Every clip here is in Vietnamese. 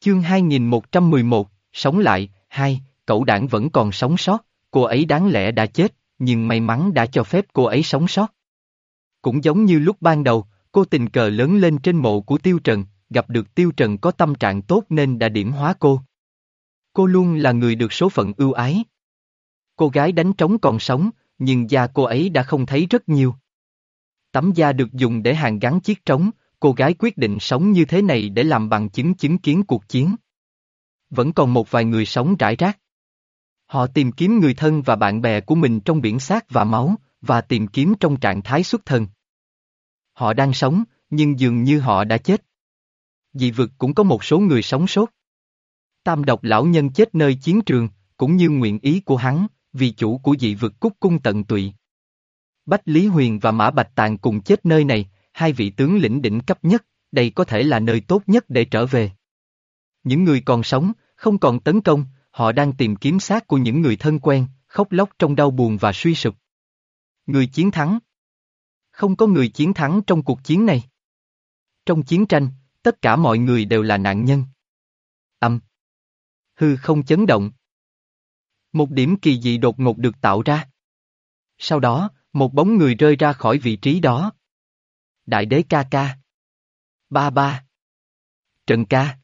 Chương 2111, sống lại, hai, cậu đảng vẫn còn sống sót, cô ấy đáng lẽ đã chết, nhưng may mắn đã cho phép cô ấy sống sót. Cũng giống như lúc ban đầu, cô tình cờ lớn lên trên mộ của Tiêu Trần, gặp được Tiêu Trần có tâm trạng tốt nên đã điểm hóa cô. Cô luôn là người được số phận ưu ái. Cô gái đánh trống còn sống, nhưng da cô ấy đã không thấy rất nhiều. Tấm da được dùng để hàn gắn chiếc trống, cô gái quyết định sống như thế này để làm bằng chứng chứng kiến cuộc chiến. Vẫn còn một vài người sống rải rác. Họ tìm kiếm người thân và bạn bè của mình trong biển xác và máu, và tìm kiếm trong trạng thái xuất thân. Họ đang sống, nhưng dường như họ đã chết. Dị vực cũng có một số người sống sót. Tam độc lão nhân chết nơi chiến trường, cũng như nguyện ý của hắn, vì chủ của dị vực cúc cung tận tụy. Bách Lý Huyền và Mã Bạch Tàng cùng chết nơi này, hai vị tướng lĩnh đỉnh cấp nhất, đây có thể là nơi tốt nhất để trở về. Những người còn sống, không còn tấn công, họ đang tìm kiếm xác của những người thân quen, khóc lóc trong đau buồn và suy sụp. Người chiến thắng Không có người chiến thắng trong cuộc chiến này. Trong chiến tranh, tất cả mọi người đều là nạn nhân. Âm. Hư không chấn động. Một điểm kỳ dị đột ngột được tạo ra. Sau đó, một bóng người rơi ra khỏi vị trí đó. Đại đế ca ca. Ba ba. Trần ca.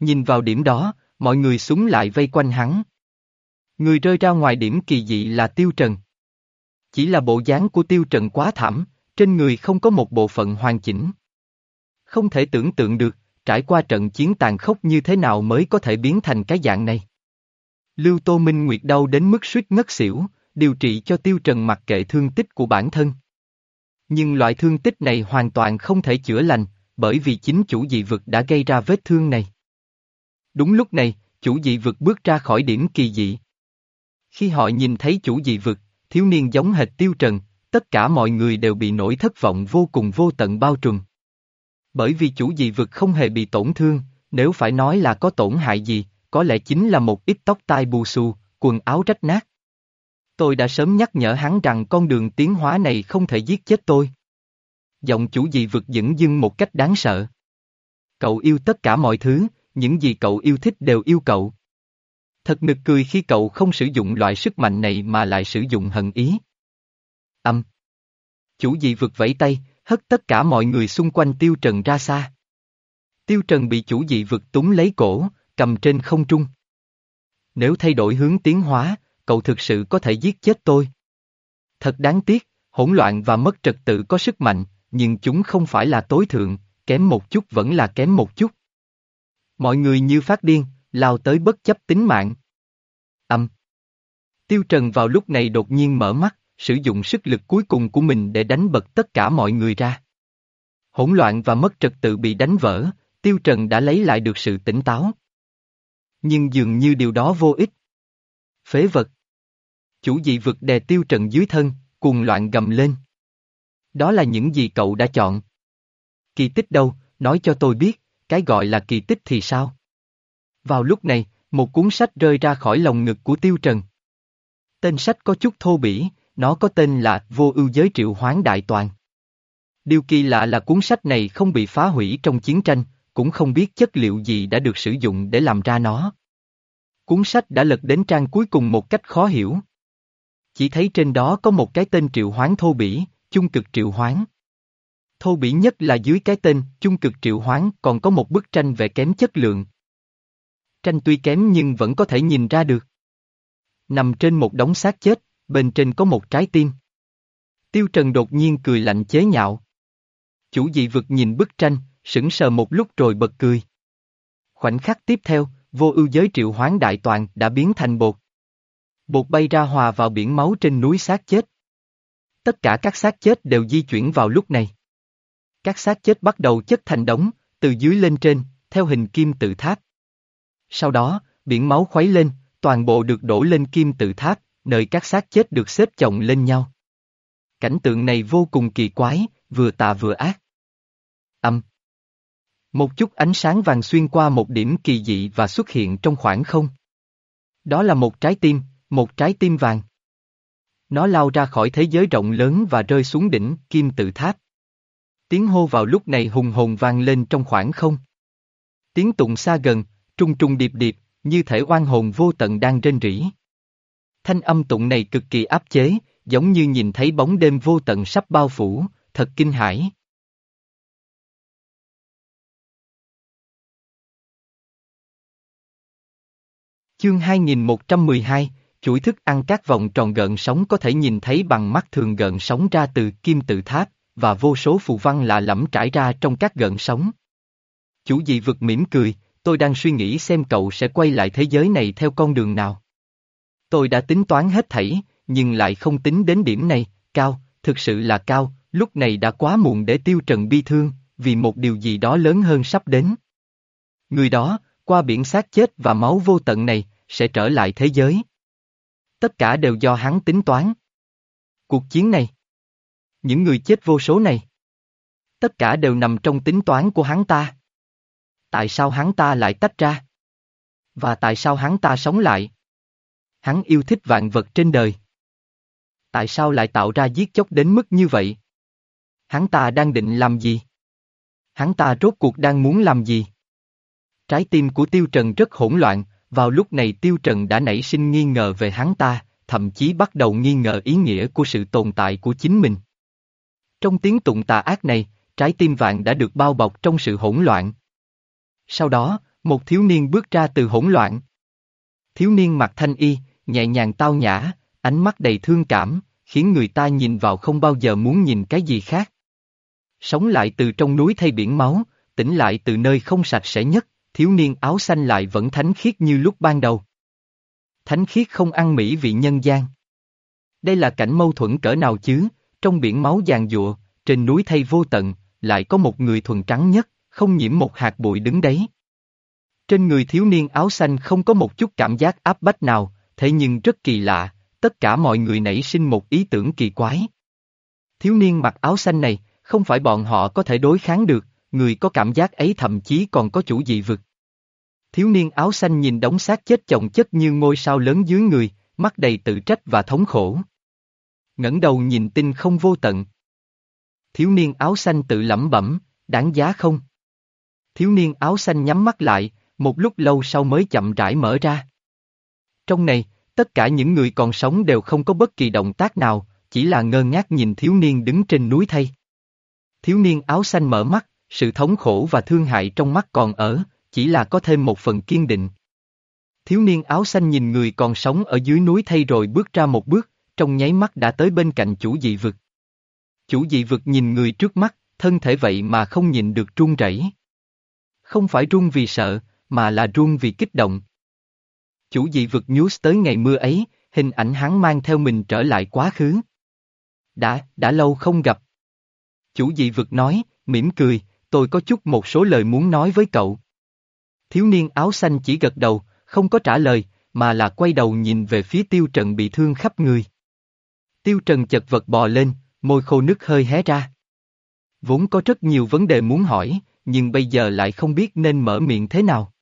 Nhìn vào điểm đó, mọi người súng lại vây quanh hắn. Người rơi ra ngoài điểm kỳ dị là Tiêu Trần. Chỉ là bộ dáng của Tiêu Trần quá thảm, trên người không có một bộ phận hoàn chỉnh. Không thể tưởng tượng được, trải qua trận chiến tàn khốc như thế nào mới có thể biến thành cái dạng này. Lưu Tô Minh Nguyệt đau đến mức suýt ngất xỉu, điều trị cho Tiêu Trần mặc kệ thương tích của bản thân. Nhưng loại thương tích này hoàn toàn không thể chữa lành, bởi vì chính chủ dị vực đã gây ra vết thương này. Đúng lúc này, chủ dị vực bước ra khỏi điểm kỳ dị. Khi họ nhìn thấy chủ dị vực, thiếu niên giống hệt tiêu trần, tất cả mọi người đều bị nỗi thất vọng vô cùng vô tận bao trùm. Bởi vì chủ dị vực không hề bị tổn thương, nếu phải nói là có tổn hại gì, có lẽ chính là một ít tóc tai bù xù, quần áo rách nát. Tôi đã sớm nhắc nhở hắn rằng con đường tiến hóa này không thể giết chết tôi. Giọng chủ dị vực dẫn dưng một cách đáng sợ. Cậu yêu tất cả mọi thứ, những gì cậu yêu thích đều yêu cậu. Thật nực cười khi cậu không sử dụng loại sức mạnh này mà lại sử dụng hận ý. Âm. Chủ dị vực vẫy tay, hất tất cả mọi người xung quanh Tiêu Trần ra xa. Tiêu Trần bị chủ dị vực túng lấy cổ, cầm trên không trung. Nếu thay đổi hướng tiến hóa, cậu thực sự có thể giết chết tôi. Thật đáng tiếc, hỗn loạn và mất trật tự có sức mạnh, nhưng chúng không phải là tối thượng, kém một chút vẫn là kém một chút. Mọi người như phát điên, lao tới bất chấp tính mạng. Âm. Tiêu Trần vào lúc này đột nhiên mở mắt, sử dụng sức lực cuối cùng của mình để đánh bật tất cả mọi người ra. Hỗn loạn và mất trật tự bị đánh vỡ, Tiêu Trần đã lấy lại được sự tỉnh táo. Nhưng dường như điều đó vô ích. Phế vật. Chủ dị vực đè Tiêu Trần dưới thân, cuồng loạn gầm lên. Đó là những gì cậu đã chọn. Kỳ tích đâu, nói cho tôi biết, cái gọi là kỳ tích thì sao? Vào lúc này, một cuốn sách rơi ra khỏi lồng ngực của Tiêu Trần. Tên sách có chút thô bỉ, nó có tên là Vô ưu giới triệu hoán đại toàn. Điều kỳ lạ là cuốn sách này không bị phá hủy trong chiến tranh, cũng không biết chất liệu gì đã được sử dụng để làm ra nó. Cuốn sách đã lật đến trang cuối cùng một cách khó hiểu. Chỉ thấy trên đó có một cái tên triệu hoán thô bỉ, chung cực triệu hoán. Thô bỉ nhất là dưới cái tên chung cực triệu hoán còn có một bức tranh vẽ kém chất lượng. Tranh tuy kém nhưng vẫn có thể nhìn ra được. Nằm trên một đống xác chết, bên trên có một trái tim. Tiêu Trần đột nhiên cười lạnh chế nhạo. Chủ dị vực nhìn bức tranh, sững sờ một lúc rồi bật cười. Khoảnh khắc tiếp theo, vô ưu giới triệu hoán đại toàn đã biến thành bột. Bột bay ra hòa vào biển máu trên núi xác chết. Tất cả các xác chết đều di chuyển vào lúc này. Các xác chết bắt đầu chất thành đống, từ dưới lên trên, theo hình kim tự tháp. Sau đó, biển máu khuấy lên, toàn bộ được đổ lên kim tự tháp, nơi các xác chết được xếp chồng lên nhau. Cảnh tượng này vô cùng kỳ quái, vừa tà vừa ác. Âm. Một chút ánh sáng vàng xuyên qua một điểm kỳ dị và xuất hiện trong khoảng không. Đó là một trái tim, một trái tim vàng. Nó lao ra khỏi thế giới rộng lớn và rơi xuống đỉnh kim tự tháp. Tiếng hô vào lúc này hùng hồn vang lên trong khoảng không. Tiếng tụng xa gần, trung trung điệp điệp, như thể oan hồn vô tận đang rên rỉ. Thanh âm tụng này cực kỳ áp chế, giống như nhìn thấy bóng đêm vô tận sắp bao phủ, thật kinh hãi. Chương 2112, chuỗi thức ăn các vòng tròn gợn sóng có thể nhìn thấy bằng mắt thường gợn sóng ra từ kim tự tháp, và vô số phù văn lạ lẫm trải ra trong các gợn sóng. Chủ dị vực mỉm cười, tôi đang suy nghĩ xem cậu sẽ quay lại thế giới này theo con đường nào. Tôi đã tính toán hết thảy, nhưng lại không tính đến điểm này, cao, thực sự là cao, lúc này đã quá muộn để tiêu trần bi thương, vì một điều gì đó lớn hơn sắp đến. Người đó, qua biển xác chết và máu vô tận này, sẽ trở lại thế giới. Tất cả đều do hắn tính toán. Cuộc chiến này. Những người chết vô số này. Tất cả đều nằm trong tính toán của hắn ta. Tại sao hắn ta lại tách ra? Và tại sao hắn ta sống lại? Hắn yêu thích vạn vật trên đời. Tại sao lại tạo ra giết chóc đến mức như vậy? Hắn ta đang định làm gì? Hắn ta rốt cuộc đang muốn làm gì? Trái tim của Tiêu Trần rất hỗn loạn, vào lúc này Tiêu Trần đã nảy sinh nghi ngờ về hắn ta, thậm chí bắt đầu nghi ngờ ý nghĩa của sự tồn tại của chính mình. Trong tiếng tụng tà ác này, trái tim vạn đã được bao bọc trong sự hỗn loạn. Sau đó, một thiếu niên bước ra từ hỗn loạn. Thiếu niên mặc thanh y, nhẹ nhàng tao nhã, ánh mắt đầy thương cảm, khiến người ta nhìn vào không bao giờ muốn nhìn cái gì khác. Sống lại từ trong núi thay biển máu, tỉnh lại từ nơi không sạch sẽ nhất, thiếu niên áo xanh lại vẫn thánh khiết như lúc ban đầu. Thánh khiết không ăn mỹ vị nhân gian. Đây là cảnh mâu thuẫn cỡ nào chứ, trong biển máu giàn dụa, trên núi thay vô tận, lại có một người thuần trắng nhất, không nhiễm một hạt bụi đứng đấy. Trên người thiếu niên áo xanh không có một chút cảm giác áp bách nào, thế nhưng rất kỳ lạ, tất cả mọi người nảy sinh một ý tưởng kỳ quái. Thiếu niên mặc áo xanh này, không phải bọn họ có thể đối kháng được, người có cảm giác ấy thậm chí còn có chủ dị vực. Thiếu niên áo xanh nhìn đống xác chết chồng chất như ngôi sao lớn dưới người, mắt đầy tự trách và thống khổ. ngẩng đầu nhìn tinh không vô tận. Thiếu niên áo xanh tự lẩm bẩm, đáng giá không? Thiếu niên áo xanh nhắm mắt lại, một lúc lâu sau mới chậm rãi mở ra. Trong này, tất cả những người còn sống đều không có bất kỳ động tác nào, chỉ là ngơ ngác nhìn thiếu niên đứng trên núi thay. Thiếu niên áo xanh mở mắt, sự thống khổ và thương hại trong mắt còn ở, chỉ là có thêm một phần kiên định. Thiếu niên áo xanh nhìn người còn sống ở dưới núi thay rồi bước ra một bước, trong nháy mắt đã tới bên cạnh chủ dị vực. Chủ dị vực nhìn người trước mắt, thân thể vậy mà không nhìn được run rẩy. Không phải run vì sợ, mà là run vì kích động. Chủ dị vực nhú tới ngày mưa ấy, hình ảnh hắn mang theo mình trở lại quá khứ. Đã, đã lâu không gặp. Chủ dị vực nói, mỉm cười, tôi có chút một số lời muốn nói với cậu. Thiếu niên áo xanh chỉ gật đầu, không có trả lời, mà là quay đầu nhìn về phía tiêu trần bị thương khắp người. Tiêu trần chật vật bò lên, môi khô nước hơi hé ra. Vốn có rất nhiều vấn đề muốn hỏi, nhưng bây giờ lại không biết nên mở miệng thế nào.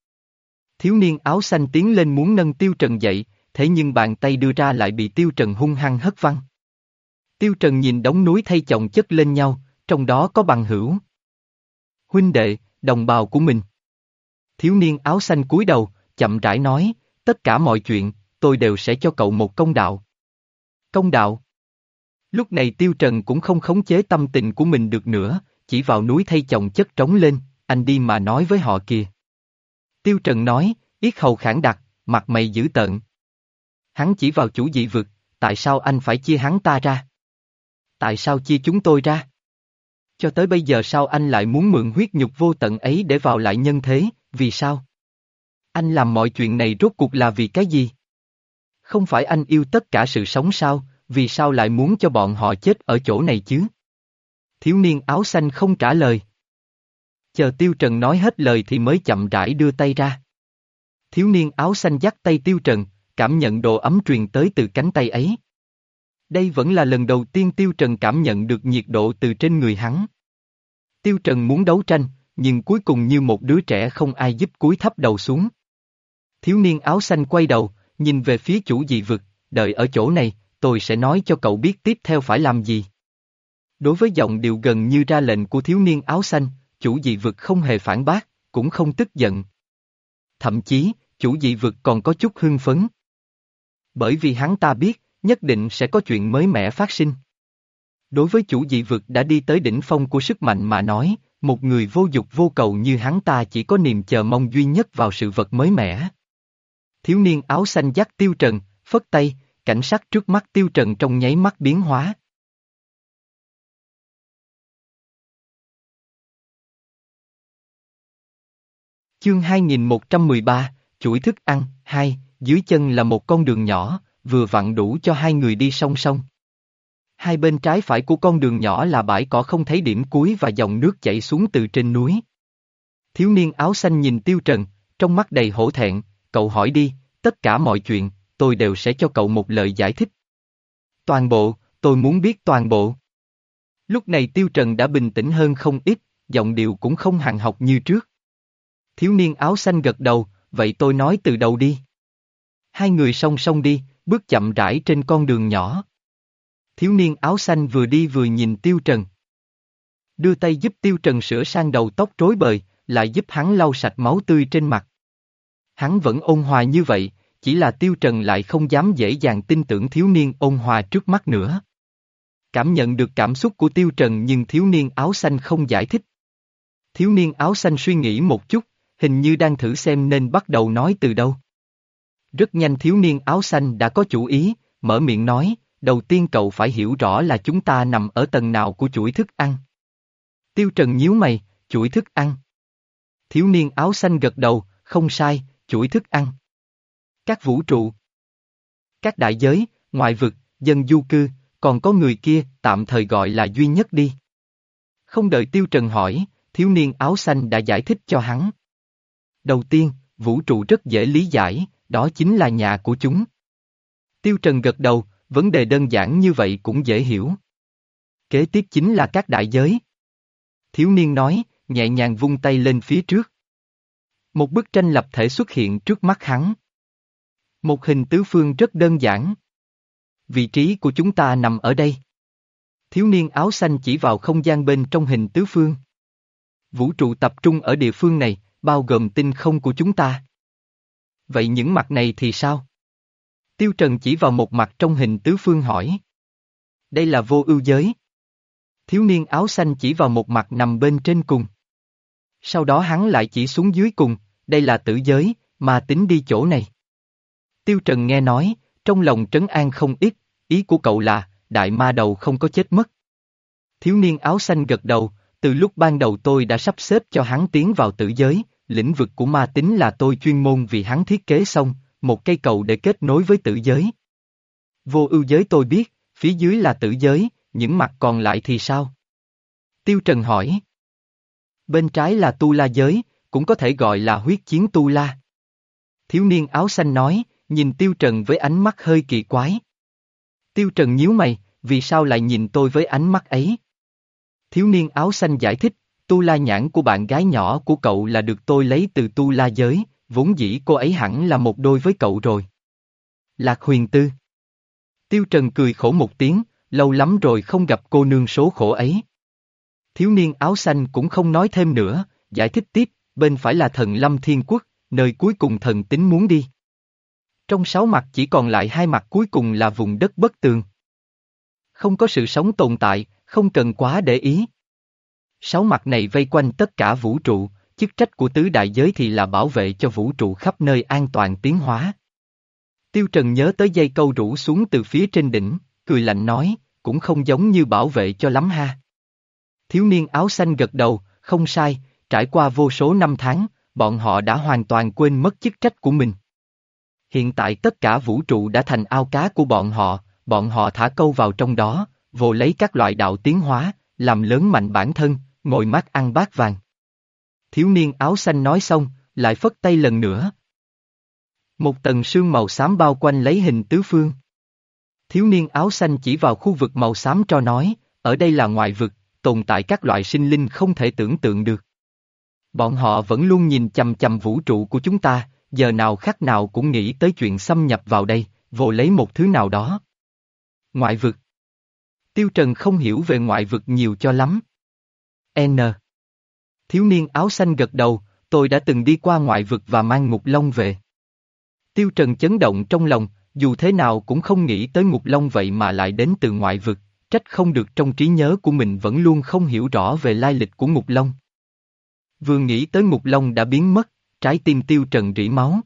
Thiếu niên áo xanh tiến lên muốn nâng Tiêu Trần dậy, thế nhưng bàn tay đưa ra lại bị Tiêu Trần hung hăng hất văng. Tiêu Trần nhìn đống núi thay chồng chất lên nhau, trong đó có bằng hữu. Huynh đệ, đồng bào của mình. Thiếu niên áo xanh cúi đầu, chậm rãi nói, tất cả mọi chuyện, tôi đều sẽ cho cậu một công đạo. Công đạo? Lúc này Tiêu Trần cũng không khống chế tâm tình của mình được nữa, chỉ vào núi thay chồng chất trống lên, anh đi mà nói với họ kìa. Tiêu Trần nói, yết hầu khẳng đặc, mặt mày dữ tợn. Hắn chỉ vào chủ dị vực, tại sao anh phải chia hắn ta ra? Tại sao chia chúng tôi ra? Cho tới bây giờ sao anh lại muốn mượn huyết nhục vô tận ấy để vào lại nhân thế, vì sao? Anh làm mọi chuyện này rốt cuộc là vì cái gì? Không phải anh yêu tất cả sự sống sao, vì sao lại muốn cho bọn họ chết ở chỗ này chứ? Thiếu niên áo xanh không trả lời. Chờ Tiêu Trần nói hết lời thì mới chậm rãi đưa tay ra. Thiếu niên áo xanh dắt tay Tiêu Trần, cảm nhận độ ấm truyền tới từ cánh tay ấy. Đây vẫn là lần đầu tiên Tiêu Trần cảm nhận được nhiệt độ từ trên người hắn. Tiêu Trần muốn đấu tranh, nhưng cuối cùng như một đứa trẻ không ai giúp cúi thấp đầu xuống. Thiếu niên áo xanh quay đầu, nhìn về phía chủ dị vực, đợi ở chỗ này, tôi sẽ nói cho cậu biết tiếp theo phải làm gì. Đối với giọng điệu gần như ra lệnh của thiếu niên áo xanh, chủ dị vực không hề phản bác, cũng không tức giận. thậm chí, chủ dị vực còn có chút hưng phấn. Bởi vì hắn ta biết, nhất định sẽ có chuyện mới mẻ phát sinh. Đối với chủ dị vực đã đi tới đỉnh phong của sức mạnh mà nói, một người vô dục vô cầu như hắn ta chỉ có niềm chờ mong duy nhất vào sự vật mới mẻ. Thiếu niên áo xanh dắt tiêu trần, phất tay, cảnh sắc trước mắt tiêu trần trong nháy mắt biến hóa. Chương 2113, chuỗi thức ăn, hai, dưới chân là một con đường nhỏ, vừa vặn đủ cho hai người đi song song. Hai bên trái phải của con đường nhỏ là bãi cỏ không thấy điểm cuối và dòng nước chảy xuống từ trên núi. Thiếu niên áo xanh nhìn tiêu trần, trong mắt đầy hổ thẹn, cậu hỏi đi, tất cả mọi chuyện, tôi đều sẽ cho cậu một lời giải thích. Toàn bộ, tôi muốn biết toàn bộ. Lúc này tiêu trần đã bình tĩnh hơn không ít, giọng điệu cũng không hàng học như trước. Thiếu niên áo xanh gật đầu, vậy tôi nói từ đầu đi. Hai người song song đi, bước chậm rãi trên con đường nhỏ. Thiếu niên áo xanh vừa đi vừa nhìn Tiêu Trần. Đưa tay giúp Tiêu Trần sửa sang đầu tóc rối bời, lại giúp hắn lau sạch máu tươi trên mặt. Hắn vẫn ôn hòa như vậy, chỉ là Tiêu Trần lại không dám dễ dàng tin tưởng thiếu niên ôn hòa trước mắt nữa. Cảm nhận được cảm xúc của Tiêu Trần nhưng thiếu niên áo xanh không giải thích. Thiếu niên áo xanh suy nghĩ một chút, hình như đang thử xem nên bắt đầu nói từ đâu. Rất nhanh thiếu niên áo xanh đã có chủ ý, mở miệng nói, đầu tiên cậu phải hiểu rõ là chúng ta nằm ở tầng nào của chuỗi thức ăn. Tiêu Trần nhíu mày, chuỗi thức ăn. Thiếu niên áo xanh gật đầu, không sai, chuỗi thức ăn. Các vũ trụ. Các đại giới, ngoại vực, dân du cư, còn có người kia, tạm thời gọi là duy nhất đi. Không đợi Tiêu Trần hỏi, thiếu niên áo xanh đã giải thích cho hắn. Đầu tiên, vũ trụ rất dễ lý giải, đó chính là nhà của chúng. Tiêu Trần gật đầu, vấn đề đơn giản như vậy cũng dễ hiểu. Kế tiếp chính là các đại giới. Thiếu niên nói, nhẹ nhàng vung tay lên phía trước. Một bức tranh lập thể xuất hiện trước mắt hắn. Một hình tứ phương rất đơn giản. Vị trí của chúng ta nằm ở đây. Thiếu niên áo xanh chỉ vào không gian bên trong hình tứ phương. Vũ trụ tập trung ở địa phương này, bao gồm tinh không của chúng ta. Vậy những mặt này thì sao? Tiêu Trần chỉ vào một mặt trong hình tứ phương hỏi. Đây là vô ưu giới. Thiếu niên áo xanh chỉ vào một mặt nằm bên trên cùng. Sau đó hắn lại chỉ xuống dưới cùng, đây là tử giới, mà tính đi chỗ này. Tiêu Trần nghe nói, trong lòng trấn an không ít, ý của cậu là, đại ma đầu không có chết mất. Thiếu niên áo xanh gật đầu, từ lúc ban đầu tôi đã sắp xếp cho hắn tiến vào tử giới, lĩnh vực của ma tính là tôi chuyên môn vì hắn thiết kế xong, một cây cầu để kết nối với tử giới. Vô ưu giới tôi biết, phía dưới là tử giới, những mặt còn lại thì sao? Tiêu Trần hỏi. Bên trái là tu la giới, cũng có thể gọi là huyết chiến tu la. Thiếu niên áo xanh nói, nhìn Tiêu Trần với ánh mắt hơi kỳ quái. Tiêu Trần nhíu mày, vì sao lại nhìn tôi với ánh mắt ấy? Thiếu niên áo xanh giải thích, tu la nhãn của bạn gái nhỏ của cậu là được tôi lấy từ tu la giới, vốn dĩ cô ấy hẳn là một đôi với cậu rồi. Lạc huyền tư. Tiêu Trần cười khổ một tiếng, lâu lắm rồi không gặp cô nương số khổ ấy. Thiếu niên áo xanh cũng không nói thêm nữa, giải thích tiếp, bên phải là thần Lâm Thiên Quốc, nơi cuối cùng thần tính muốn đi. Trong sáu mặt chỉ còn lại hai mặt cuối cùng là vùng đất bất tường. Không có sự sống tồn tại, không cần quá để ý. Sáu mặt này vây quanh tất cả vũ trụ, chức trách của tứ đại giới thì là bảo vệ cho vũ trụ khắp nơi an toàn tiến hóa. Tiêu Trần nhớ tới dây câu rủ xuống từ phía trên đỉnh, cười lạnh nói, cũng không giống như bảo vệ cho lắm ha. Thiếu niên áo xanh gật đầu, không sai, trải qua vô số năm tháng, bọn họ đã hoàn toàn quên mất chức trách của mình. Hiện tại tất cả vũ trụ đã thành ao cá của bọn họ, bọn họ thả câu vào trong đó, vô lấy các loại đạo tiến hóa, làm lớn mạnh bản thân, ngồi mát ăn bát vàng. Thiếu niên áo xanh nói xong, lại phất tay lần nữa. Một tầng sương màu xám bao quanh lấy hình tứ phương. Thiếu niên áo xanh chỉ vào khu vực màu xám cho nói, ở đây là ngoại vực, tồn tại các loại sinh linh không thể tưởng tượng được. Bọn họ vẫn luôn nhìn chầm chầm vũ trụ của chúng ta, giờ nào khắc nào cũng nghĩ tới chuyện xâm nhập vào đây, vô lấy một thứ nào đó. Ngoại vực Tiêu Trần không hiểu về ngoại vực nhiều cho lắm. N. Thiếu niên áo xanh gật đầu, tôi đã từng đi qua ngoại vực và mang ngục long về. Tiêu Trần chấn động trong lòng, dù thế nào cũng không nghĩ tới ngục long vậy mà lại đến từ ngoại vực, trách không được trong trí nhớ của mình vẫn luôn không hiểu rõ về lai lịch của ngục long. Vừa nghĩ tới ngục long đã biến mất, trái tim Tiêu Trần rỉ máu.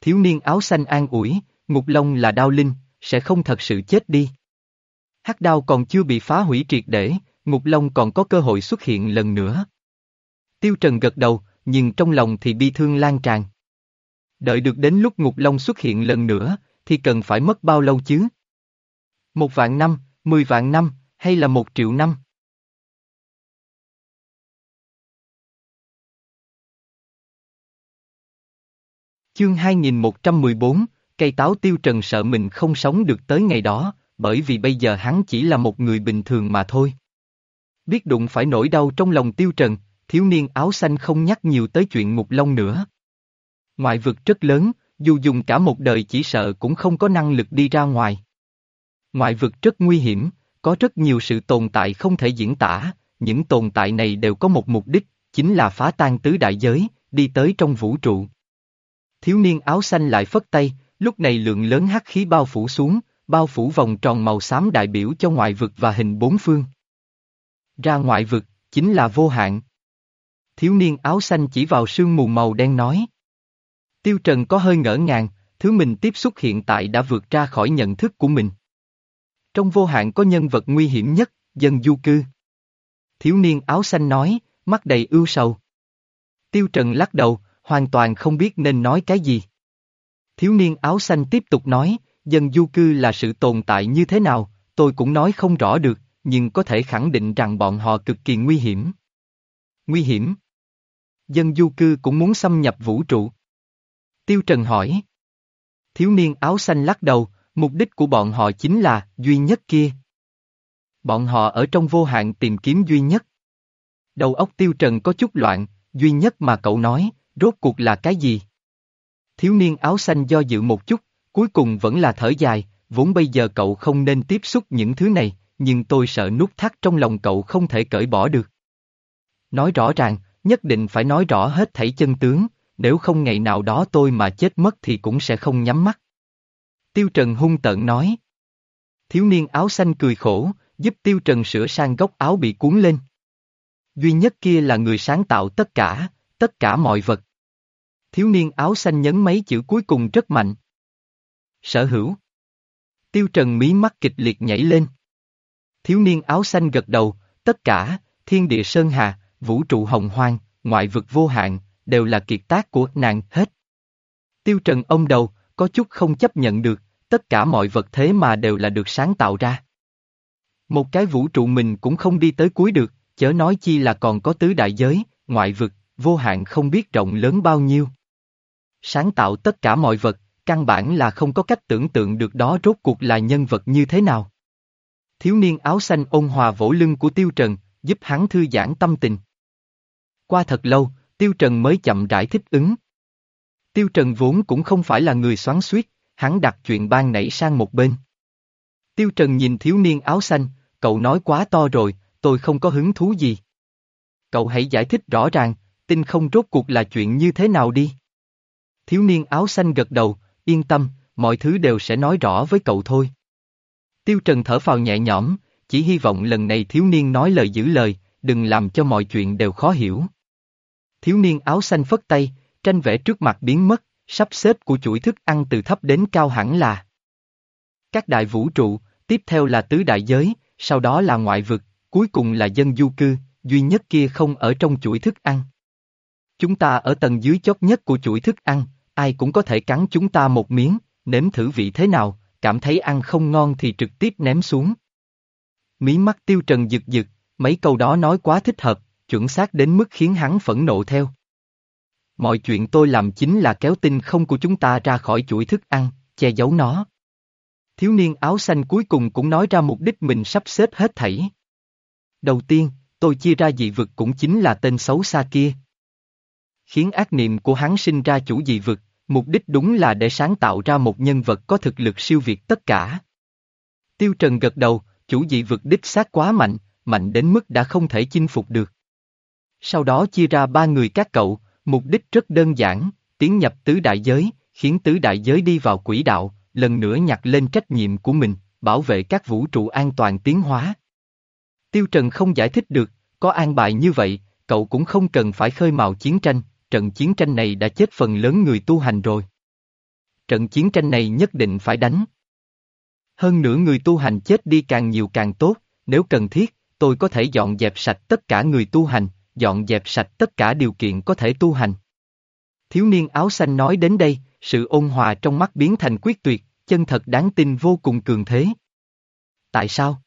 Thiếu niên áo xanh an ủi, ngục long là đao linh, sẽ không thật sự chết đi. Hắc đao còn chưa bị phá hủy triệt để, ngục long còn có cơ hội xuất hiện lần nữa. Tiêu Trần gật đầu, nhưng trong lòng thì bi thương lan tràn. Đợi được đến lúc ngục long xuất hiện lần nữa, thì cần phải mất bao lâu chứ? Một vạn năm, mười vạn năm, hay là một triệu năm? Chương 2114, cây táo tiêu trần sợ mình không sống được tới ngày đó, bởi vì bây giờ hắn chỉ là một người bình thường mà thôi. Biết đụng phải nỗi đau trong lòng tiêu trần, thiếu niên áo xanh không nhắc nhiều tới chuyện ngục long nữa. Ngoại vực rất lớn, dù dùng cả một đời chỉ sợ cũng không có năng lực đi ra ngoài. Ngoại vực rất nguy hiểm, có rất nhiều sự tồn tại không thể diễn tả, những tồn tại này đều có một mục đích, chính là phá tan tứ đại giới, đi tới trong vũ trụ. Thiếu niên áo xanh lại phất tay, lúc này lượng lớn hắc khí bao phủ xuống, bao phủ vòng tròn màu xám đại biểu cho ngoại vực và hình bốn phương. Ra ngoại vực, chính là vô hạn. Thiếu niên áo xanh chỉ vào sương mù màu đen nói. Tiêu Trần có hơi ngỡ ngàng, thứ mình tiếp xúc hiện tại đã vượt ra khỏi nhận thức của mình. Trong vô hạn có nhân vật nguy hiểm nhất, dân du cư. Thiếu niên áo xanh nói, mắt đầy ưu sầu. Tiêu Trần lắc đầu, hoàn toàn không biết nên nói cái gì. Thiếu niên áo xanh tiếp tục nói, dân du cư là sự tồn tại như thế nào, tôi cũng nói không rõ được, nhưng có thể khẳng định rằng bọn họ cực kỳ nguy hiểm. Nguy hiểm? Dân du cư cũng muốn xâm nhập vũ trụ. Tiêu Trần hỏi. Thiếu niên áo xanh lắc đầu, mục đích của bọn họ chính là duy nhất kia. Bọn họ ở trong vô hạn tìm kiếm duy nhất. Đầu óc Tiêu Trần có chút loạn, duy nhất mà cậu nói, rốt cuộc là cái gì? Thiếu niên áo xanh do dự một chút, cuối cùng vẫn là thở dài, vốn bây giờ cậu không nên tiếp xúc những thứ này, nhưng tôi sợ nút thắt trong lòng cậu không thể cởi bỏ được. Nói rõ ràng, nhất định phải nói rõ hết thảy chân tướng, nếu không ngày nào đó tôi mà chết mất thì cũng sẽ không nhắm mắt. Tiêu Trần hung tợn nói. Thiếu niên áo xanh cười khổ, giúp Tiêu Trần sửa sang góc áo bị cuốn lên. Duy nhất kia là người sáng tạo tất cả, tất cả mọi vật. Thiếu niên áo xanh nhấn mấy chữ cuối cùng rất mạnh. Sở hữu. Tiêu Trần mí mắt kịch liệt nhảy lên. Thiếu niên áo xanh gật đầu, tất cả, thiên địa sơn hà, vũ trụ hồng hoang, ngoại vực vô hạn, đều là kiệt tác của nàng hết. Tiêu Trần ông đầu, có chút không chấp nhận được, tất cả mọi vật thế mà đều là được sáng tạo ra. Một cái vũ trụ mình cũng không đi tới cuối được, chớ nói chi là còn có tứ đại giới, ngoại vực, vô hạn không biết rộng lớn bao nhiêu. Sáng tạo tất cả mọi vật, căn bản là không có cách tưởng tượng được đó rốt cuộc là nhân vật như thế nào. Thiếu niên áo xanh ôn hòa vỗ lưng của Tiêu Trần, giúp hắn thư giãn tâm tình. Qua thật lâu, Tiêu Trần mới chậm rãi thích ứng. Tiêu Trần vốn cũng không phải là người xoắn xuýt, hắn đặt chuyện ban nảy sang một bên. Tiêu Trần nhìn thiếu niên áo xanh, cậu nói quá to rồi, tôi không có hứng thú gì. Cậu hãy giải thích rõ ràng, tin không rốt cuộc là chuyện như thế nào đi. Thiếu niên áo xanh gật đầu, yên tâm, mọi thứ đều sẽ nói rõ với cậu thôi. Tiêu Trần thở phào nhẹ nhõm, chỉ hy vọng lần này thiếu niên nói lời giữ lời, đừng làm cho mọi chuyện đều khó hiểu. Thiếu niên áo xanh phất tay, tranh vẽ trước mặt biến mất, sắp xếp của chuỗi thức ăn từ thấp đến cao hẳn là các đại vũ trụ, tiếp theo là tứ đại giới, sau đó là ngoại vực, cuối cùng là dân du cư, duy nhất kia không ở trong chuỗi thức ăn. Chúng ta ở tầng dưới chót nhất của chuỗi thức ăn, ai cũng có thể cắn chúng ta một miếng, nếm thử vị thế nào, cảm thấy ăn không ngon thì trực tiếp ném xuống. Mí mắt tiêu trần giật giật, mấy câu đó nói quá thích hợp, chuẩn xác đến mức khiến hắn phẫn nộ theo. Mọi chuyện tôi làm chính là kéo tinh không của chúng ta ra khỏi chuỗi thức ăn, che giấu nó. Thiếu niên áo xanh cuối cùng cũng nói ra mục đích mình sắp xếp hết thảy. Đầu tiên, tôi chia ra dị vực cũng chính là tên xấu xa kia. Khiến ác niệm của hắn sinh ra chủ dị vực, mục đích đúng là để sáng tạo ra một nhân vật có thực lực siêu việt tất cả. Tiêu Trần gật đầu, chủ dị vực đích xác quá mạnh, mạnh đến mức đã không thể chinh phục được. Sau đó chia ra ba người các cậu, mục đích rất đơn giản, tiến nhập tứ đại giới, khiến tứ đại giới đi vào quỹ đạo, lần nữa nhặt lên trách nhiệm của mình, bảo vệ các vũ trụ an toàn tiến hóa. Tiêu Trần không giải thích được, có an bài như vậy, cậu cũng không cần phải khơi mào chiến tranh, trận chiến tranh này đã chết phần lớn người tu hành rồi. Trận chiến tranh này nhất định phải đánh. Hơn nữa người tu hành chết đi càng nhiều càng tốt, nếu cần thiết, tôi có thể dọn dẹp sạch tất cả người tu hành, dọn dẹp sạch tất cả điều kiện có thể tu hành. Thiếu niên áo xanh nói đến đây, sự ôn hòa trong mắt biến thành quyết tuyệt, chân thật đáng tin vô cùng cường thế. Tại sao?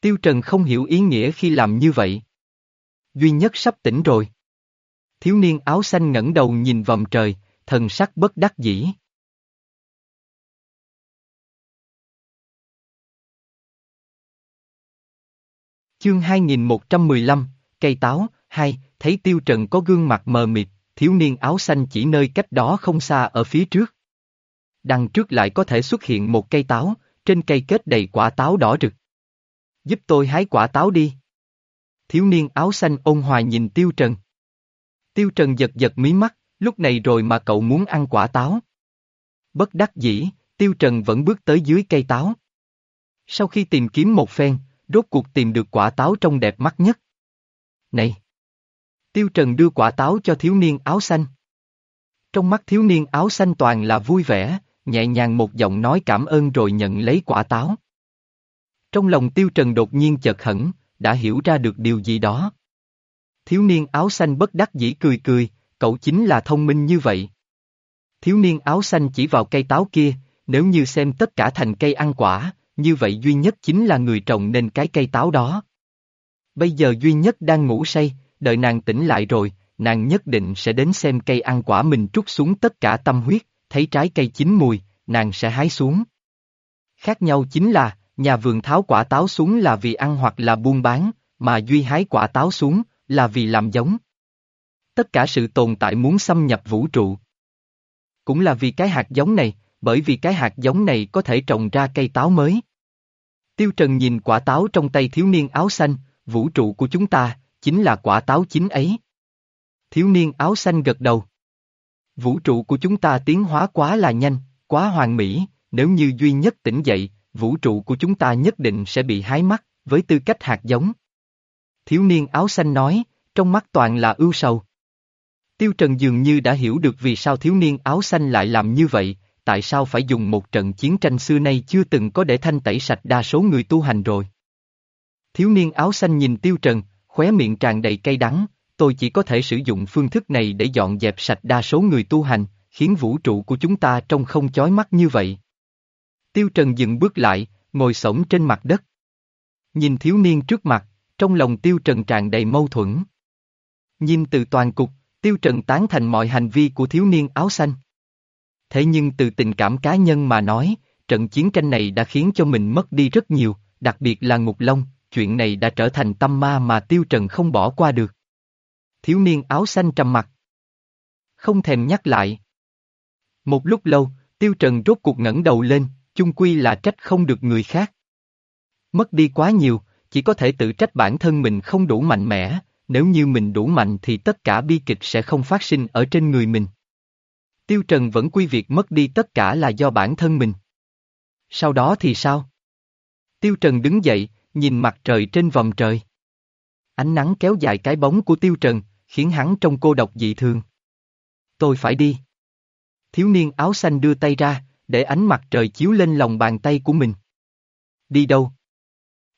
Tiêu Trần không hiểu ý nghĩa khi làm như vậy. Duy nhất sắp tỉnh rồi. Thiếu niên áo xanh ngẩng đầu nhìn vòng trời, thần sắc bất đắc dĩ. Chương 2115, cây táo, hai, thấy Tiêu Trần có gương mặt mờ mịt, thiếu niên áo xanh chỉ nơi cách đó không xa ở phía trước. Đằng trước lại có thể xuất hiện một cây táo, trên cây kết đầy quả táo đỏ rực. Giúp tôi hái quả táo đi. Thiếu niên áo xanh ôn hòa nhìn Tiêu Trần. Tiêu Trần giật giật mí mắt, lúc này rồi mà cậu muốn ăn quả táo. Bất đắc dĩ, Tiêu Trần vẫn bước tới dưới cây táo. Sau khi tìm kiếm một phen, rốt cuộc tìm được quả táo trông đẹp mắt nhất. Này! Tiêu Trần đưa quả táo cho thiếu niên áo xanh. Trong mắt thiếu niên áo xanh toàn là vui vẻ, nhẹ nhàng một giọng nói cảm ơn rồi nhận lấy quả táo. Trong lòng Tiêu Trần đột nhiên chợt hẳn, đã hiểu ra được điều gì đó. Thiếu niên áo xanh bất đắc dĩ cười cười, cậu chính là thông minh như vậy. Thiếu niên áo xanh chỉ vào cây táo kia, nếu như xem tất cả thành cây ăn quả, như vậy duy nhất chính là người trồng nên cái cây táo đó. Bây giờ duy nhất đang ngủ say, đợi nàng tỉnh lại rồi, nàng nhất định sẽ đến xem cây ăn quả mình trút xuống tất cả tâm huyết, thấy trái cây chín mùi, nàng sẽ hái xuống. Khác nhau chính là, nhà vườn tháo quả táo xuống là vì ăn hoặc là buôn bán, mà Duy hái quả táo xuống, là vì làm giống. Tất cả sự tồn tại muốn xâm nhập vũ trụ. Cũng là vì cái hạt giống này, bởi vì cái hạt giống này có thể trồng ra cây táo mới. Tiêu Trần nhìn quả táo trong tay thiếu niên áo xanh, vũ trụ của chúng ta, chính là quả táo chính ấy. Thiếu niên áo xanh gật đầu. Vũ trụ của chúng ta tiến hóa quá là nhanh, quá hoàn mỹ, nếu như duy nhất tỉnh dậy, vũ trụ của chúng ta nhất định sẽ bị hái mắt, với tư cách hạt giống. Thiếu niên áo xanh nói, trong mắt toàn là ưu sầu. Tiêu Trần dường như đã hiểu được vì sao thiếu niên áo xanh lại làm như vậy, tại sao phải dùng một trận chiến tranh xưa nay chưa từng có để thanh tẩy sạch đa số người tu hành rồi. Thiếu niên áo xanh nhìn Tiêu Trần, khóe miệng tràn đầy cay đắng, tôi chỉ có thể sử dụng phương thức này để dọn dẹp sạch đa số người tu hành, khiến vũ trụ của chúng ta trông không chói mắt như vậy. Tiêu Trần dừng bước lại, ngồi sổng trên mặt đất. Nhìn thiếu niên trước mặt, trong lòng Tiêu Trần tràn đầy mâu thuẫn. Nhìn từ toàn cục, Tiêu Trần tán thành mọi hành vi của thiếu niên áo xanh. Thế nhưng từ tình cảm cá nhân mà nói, trận chiến tranh này đã khiến cho mình mất đi rất nhiều, đặc biệt là Ngục Long, chuyện này đã trở thành tâm ma mà Tiêu Trần không bỏ qua được. Thiếu niên áo xanh trầm mặt. Không thèm nhắc lại. Một lúc lâu, Tiêu Trần rốt cuộc ngẩng đầu lên, chung quy là trách không được người khác. Mất đi quá nhiều, chỉ có thể tự trách bản thân mình không đủ mạnh mẽ, nếu như mình đủ mạnh thì tất cả bi kịch sẽ không phát sinh ở trên người mình. Tiêu Trần vẫn quy việc mất đi tất cả là do bản thân mình. Sau đó thì sao? Tiêu Trần đứng dậy, nhìn mặt trời trên vòng trời. Ánh nắng kéo dài cái bóng của Tiêu Trần, khiến hắn trông cô độc dị thường. Tôi phải đi. Thiếu niên áo xanh đưa tay ra, để ánh mặt trời chiếu lên lòng bàn tay của mình. Đi đâu?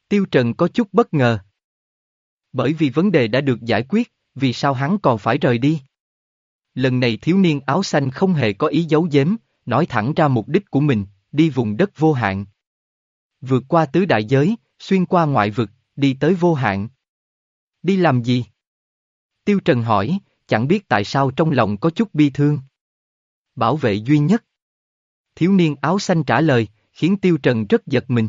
Tiêu Trần có chút bất ngờ. Bởi vì vấn đề đã được giải quyết, vì sao hắn còn phải rời đi? Lần này thiếu niên áo xanh không hề có ý giấu giếm, nói thẳng ra mục đích của mình, đi vùng đất vô hạn. Vượt qua tứ đại giới, xuyên qua ngoại vực, đi tới vô hạn. Đi làm gì? Tiêu Trần hỏi, chẳng biết tại sao trong lòng có chút bi thương. Bảo vệ duy nhất. Thiếu niên áo xanh trả lời, khiến Tiêu Trần rất giật mình.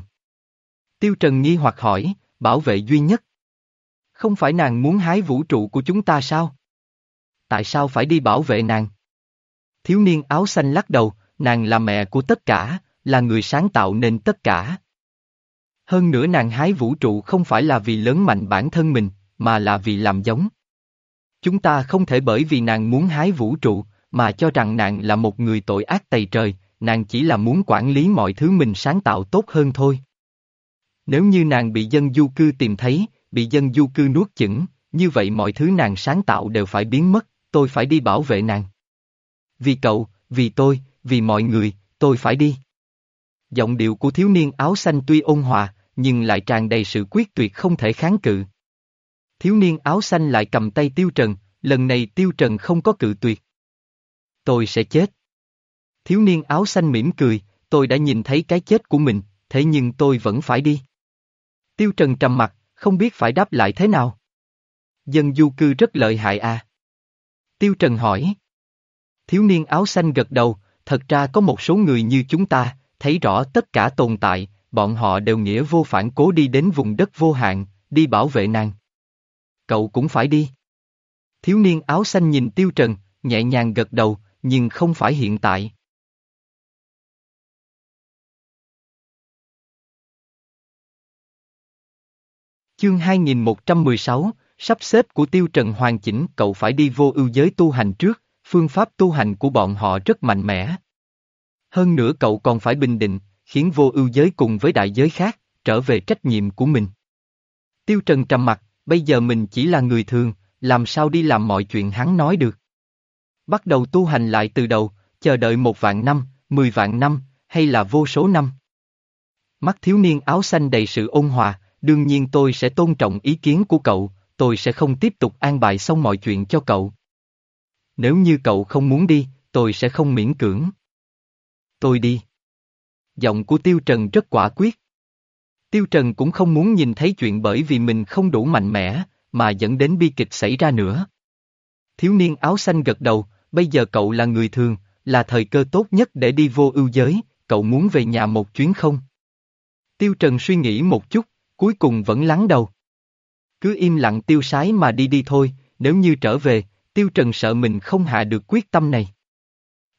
Tiêu Trần nghi hoặc hỏi, bảo vệ duy nhất. Không phải nàng muốn hái vũ trụ của chúng ta sao? Tại sao phải đi bảo vệ nàng? Thiếu niên áo xanh lắc đầu, nàng là mẹ của tất cả, là người sáng tạo nên tất cả. Hơn nữa nàng hái vũ trụ không phải là vì lớn mạnh bản thân mình, mà là vì làm giống. Chúng ta không thể bởi vì nàng muốn hái vũ trụ, mà cho rằng nàng là một người tội ác tày trời, nàng chỉ là muốn quản lý mọi thứ mình sáng tạo tốt hơn thôi. Nếu như nàng bị dân du cư tìm thấy, bị dân du cư nuốt chửng, như vậy mọi thứ nàng sáng tạo đều phải biến mất, tôi phải đi bảo vệ nàng. Vì cậu, vì tôi, vì mọi người, tôi phải đi. Giọng điệu của thiếu niên áo xanh tuy ôn hòa, nhưng lại tràn đầy sự quyết tuyệt không thể kháng cự. Thiếu niên áo xanh lại cầm tay Tiêu Trần, lần này Tiêu Trần không có cự tuyệt. Tôi sẽ chết. Thiếu niên áo xanh mỉm cười, tôi đã nhìn thấy cái chết của mình, thế nhưng tôi vẫn phải đi. Tiêu Trần trầm mặt, không biết phải đáp lại thế nào. Dân du cư rất lợi hại à? Tiêu Trần hỏi. Thiếu niên áo xanh gật đầu, thật ra có một số người như chúng ta, thấy rõ tất cả tồn tại, bọn họ đều nghĩa vô phản cố đi đến vùng đất vô hạn, đi bảo vệ nàng. Cậu cũng phải đi. Thiếu niên áo xanh nhìn Tiêu Trần, nhẹ nhàng gật đầu, nhưng không phải hiện tại. Chương 2116, sắp xếp của Tiêu Trần hoàn chỉnh cậu phải đi vô ưu giới tu hành trước, phương pháp tu hành của bọn họ rất mạnh mẽ. Hơn nữa cậu còn phải bình định, khiến vô ưu giới cùng với đại giới khác, trở về trách nhiệm của mình. Tiêu Trần trầm mặt, bây giờ mình chỉ là người thường, làm sao đi làm mọi chuyện hắn nói được. Bắt đầu tu hành lại từ đầu, chờ đợi một vạn năm, mười vạn năm, hay là vô số năm. Mắt thiếu niên áo xanh đầy sự ôn hòa, đương nhiên tôi sẽ tôn trọng ý kiến của cậu, tôi sẽ không tiếp tục an bài xong mọi chuyện cho cậu. Nếu như cậu không muốn đi, tôi sẽ không miễn cưỡng. Tôi đi. Giọng của Tiêu Trần rất quả quyết. Tiêu Trần cũng không muốn nhìn thấy chuyện bởi vì mình không đủ mạnh mẽ, mà dẫn đến bi kịch xảy ra nữa. Thiếu niên áo xanh gật đầu, bây giờ cậu là người thường, là thời cơ tốt nhất để đi vô ưu giới, cậu muốn về nhà một chuyến không? Tiêu Trần suy nghĩ một chút, cuối cùng vẫn lắng đầu. Cứ im lặng tiêu sái mà đi đi thôi, nếu như trở về, Tiêu Trần sợ mình không hạ được quyết tâm này.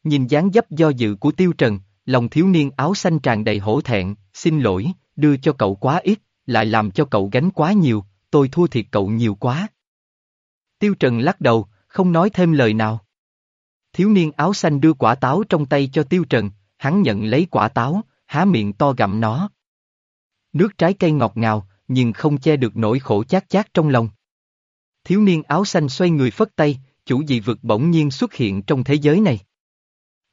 Nhìn dáng dấp do dự của Tiêu Trần, lòng thiếu niên áo xanh tràn đầy hổ thẹn, xin lỗi, đưa cho cậu quá ít, lại làm cho cậu gánh quá nhiều, tôi thua thiệt cậu nhiều quá. Tiêu Trần lắc đầu, không nói thêm lời nào. Thiếu niên áo xanh đưa quả táo trong tay cho Tiêu Trần, hắn nhận lấy quả táo, há miệng to gặm nó. Nước trái cây ngọt ngào, nhưng không che được nỗi khổ chát chát trong lòng. Thiếu niên áo xanh xoay người phất tay, chủ dị vực bỗng nhiên xuất hiện trong thế giới này.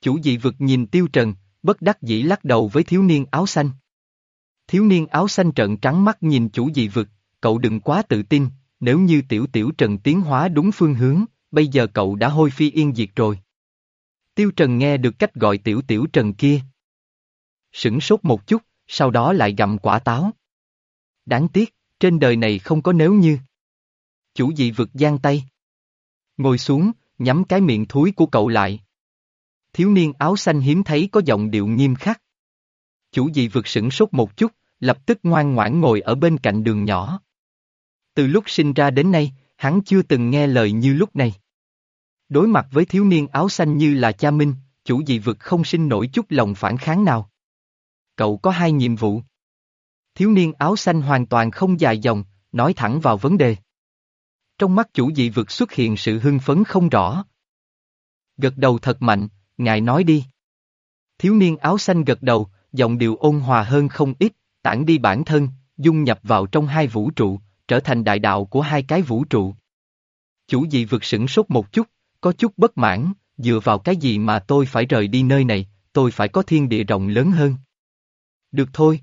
Chủ dị vực nhìn Tiêu Trần, bất đắc dĩ lắc đầu với thiếu niên áo xanh. Thiếu niên áo xanh trợn trắng mắt nhìn chủ dị vực, cậu đừng quá tự tin, nếu như tiểu tiểu Trần tiến hóa đúng phương hướng, bây giờ cậu đã hôi phi yên diệt rồi. Tiêu Trần nghe được cách gọi tiểu tiểu Trần kia. Sửng sốt một chút, sau đó lại gặm quả táo. Đáng tiếc, trên đời này không có nếu như. Chủ dị vực giang tay. Ngồi xuống, nhắm cái miệng thúi của cậu lại. Thiếu niên áo xanh hiếm thấy có giọng điệu nghiêm khắc. Chủ dị vực sửng sốt một chút, lập tức ngoan ngoãn ngồi ở bên cạnh đường nhỏ. Từ lúc sinh ra đến nay, hắn chưa từng nghe lời như lúc này. Đối mặt với thiếu niên áo xanh như là cha minh, chủ dị vực không sinh nổi chút lòng phản kháng nào. Cậu có hai nhiệm vụ. Thiếu niên áo xanh hoàn toàn không dài dòng, nói thẳng vào vấn đề. Trong mắt chủ dị vực xuất hiện sự hưng phấn không rõ. Gật đầu thật mạnh, ngài nói đi. Thiếu niên áo xanh gật đầu, giọng điệu ôn hòa hơn không ít, tản đi bản thân, dung nhập vào trong hai vũ trụ, trở thành đại đạo của hai cái vũ trụ. Chủ dị vực sửng sốt một chút, có chút bất mãn, dựa vào cái gì mà tôi phải rời đi nơi này, tôi phải có thiên địa rộng lớn hơn. Được thôi.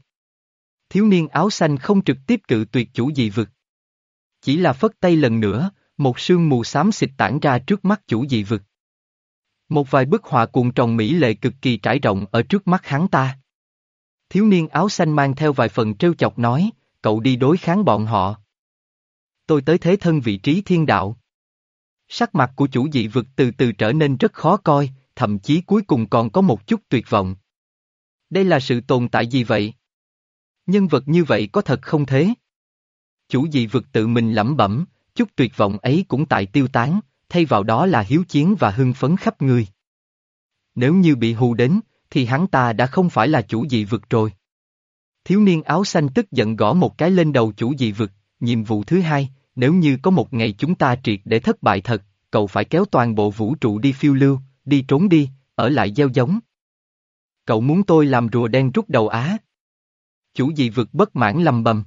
Thiếu niên áo xanh không trực tiếp cự tuyệt chủ dị vực. Chỉ là phất tay lần nữa, một sương mù xám xịt tản ra trước mắt chủ dị vực. Một vài bức họa cuộn tròn mỹ lệ cực kỳ trải rộng ở trước mắt hắn ta. Thiếu niên áo xanh mang theo vài phần trêu chọc nói, cậu đi đối kháng bọn họ. Tôi tới thế thân vị trí thiên đạo. Sắc mặt của chủ dị vực từ từ trở nên rất khó coi, thậm chí cuối cùng còn có một chút tuyệt vọng. Đây là sự tồn tại gì vậy? Nhân vật như vậy có thật không thế? Chủ dị vực tự mình lẩm bẩm, chút tuyệt vọng ấy cũng tại tiêu tán, thay vào đó là hiếu chiến và hưng phấn khắp người. Nếu như bị hù đến, thì hắn ta đã không phải là chủ dị vực rồi. Thiếu niên áo xanh tức giận gõ một cái lên đầu chủ dị vực, nhiệm vụ thứ hai, nếu như có một ngày chúng ta triệt để thất bại thật, cậu phải kéo toàn bộ vũ trụ đi phiêu lưu, đi trốn đi, ở lại gieo giống. Cậu muốn tôi làm rùa đen rút đầu á. Chủ dị vực bất mãn lầm bầm.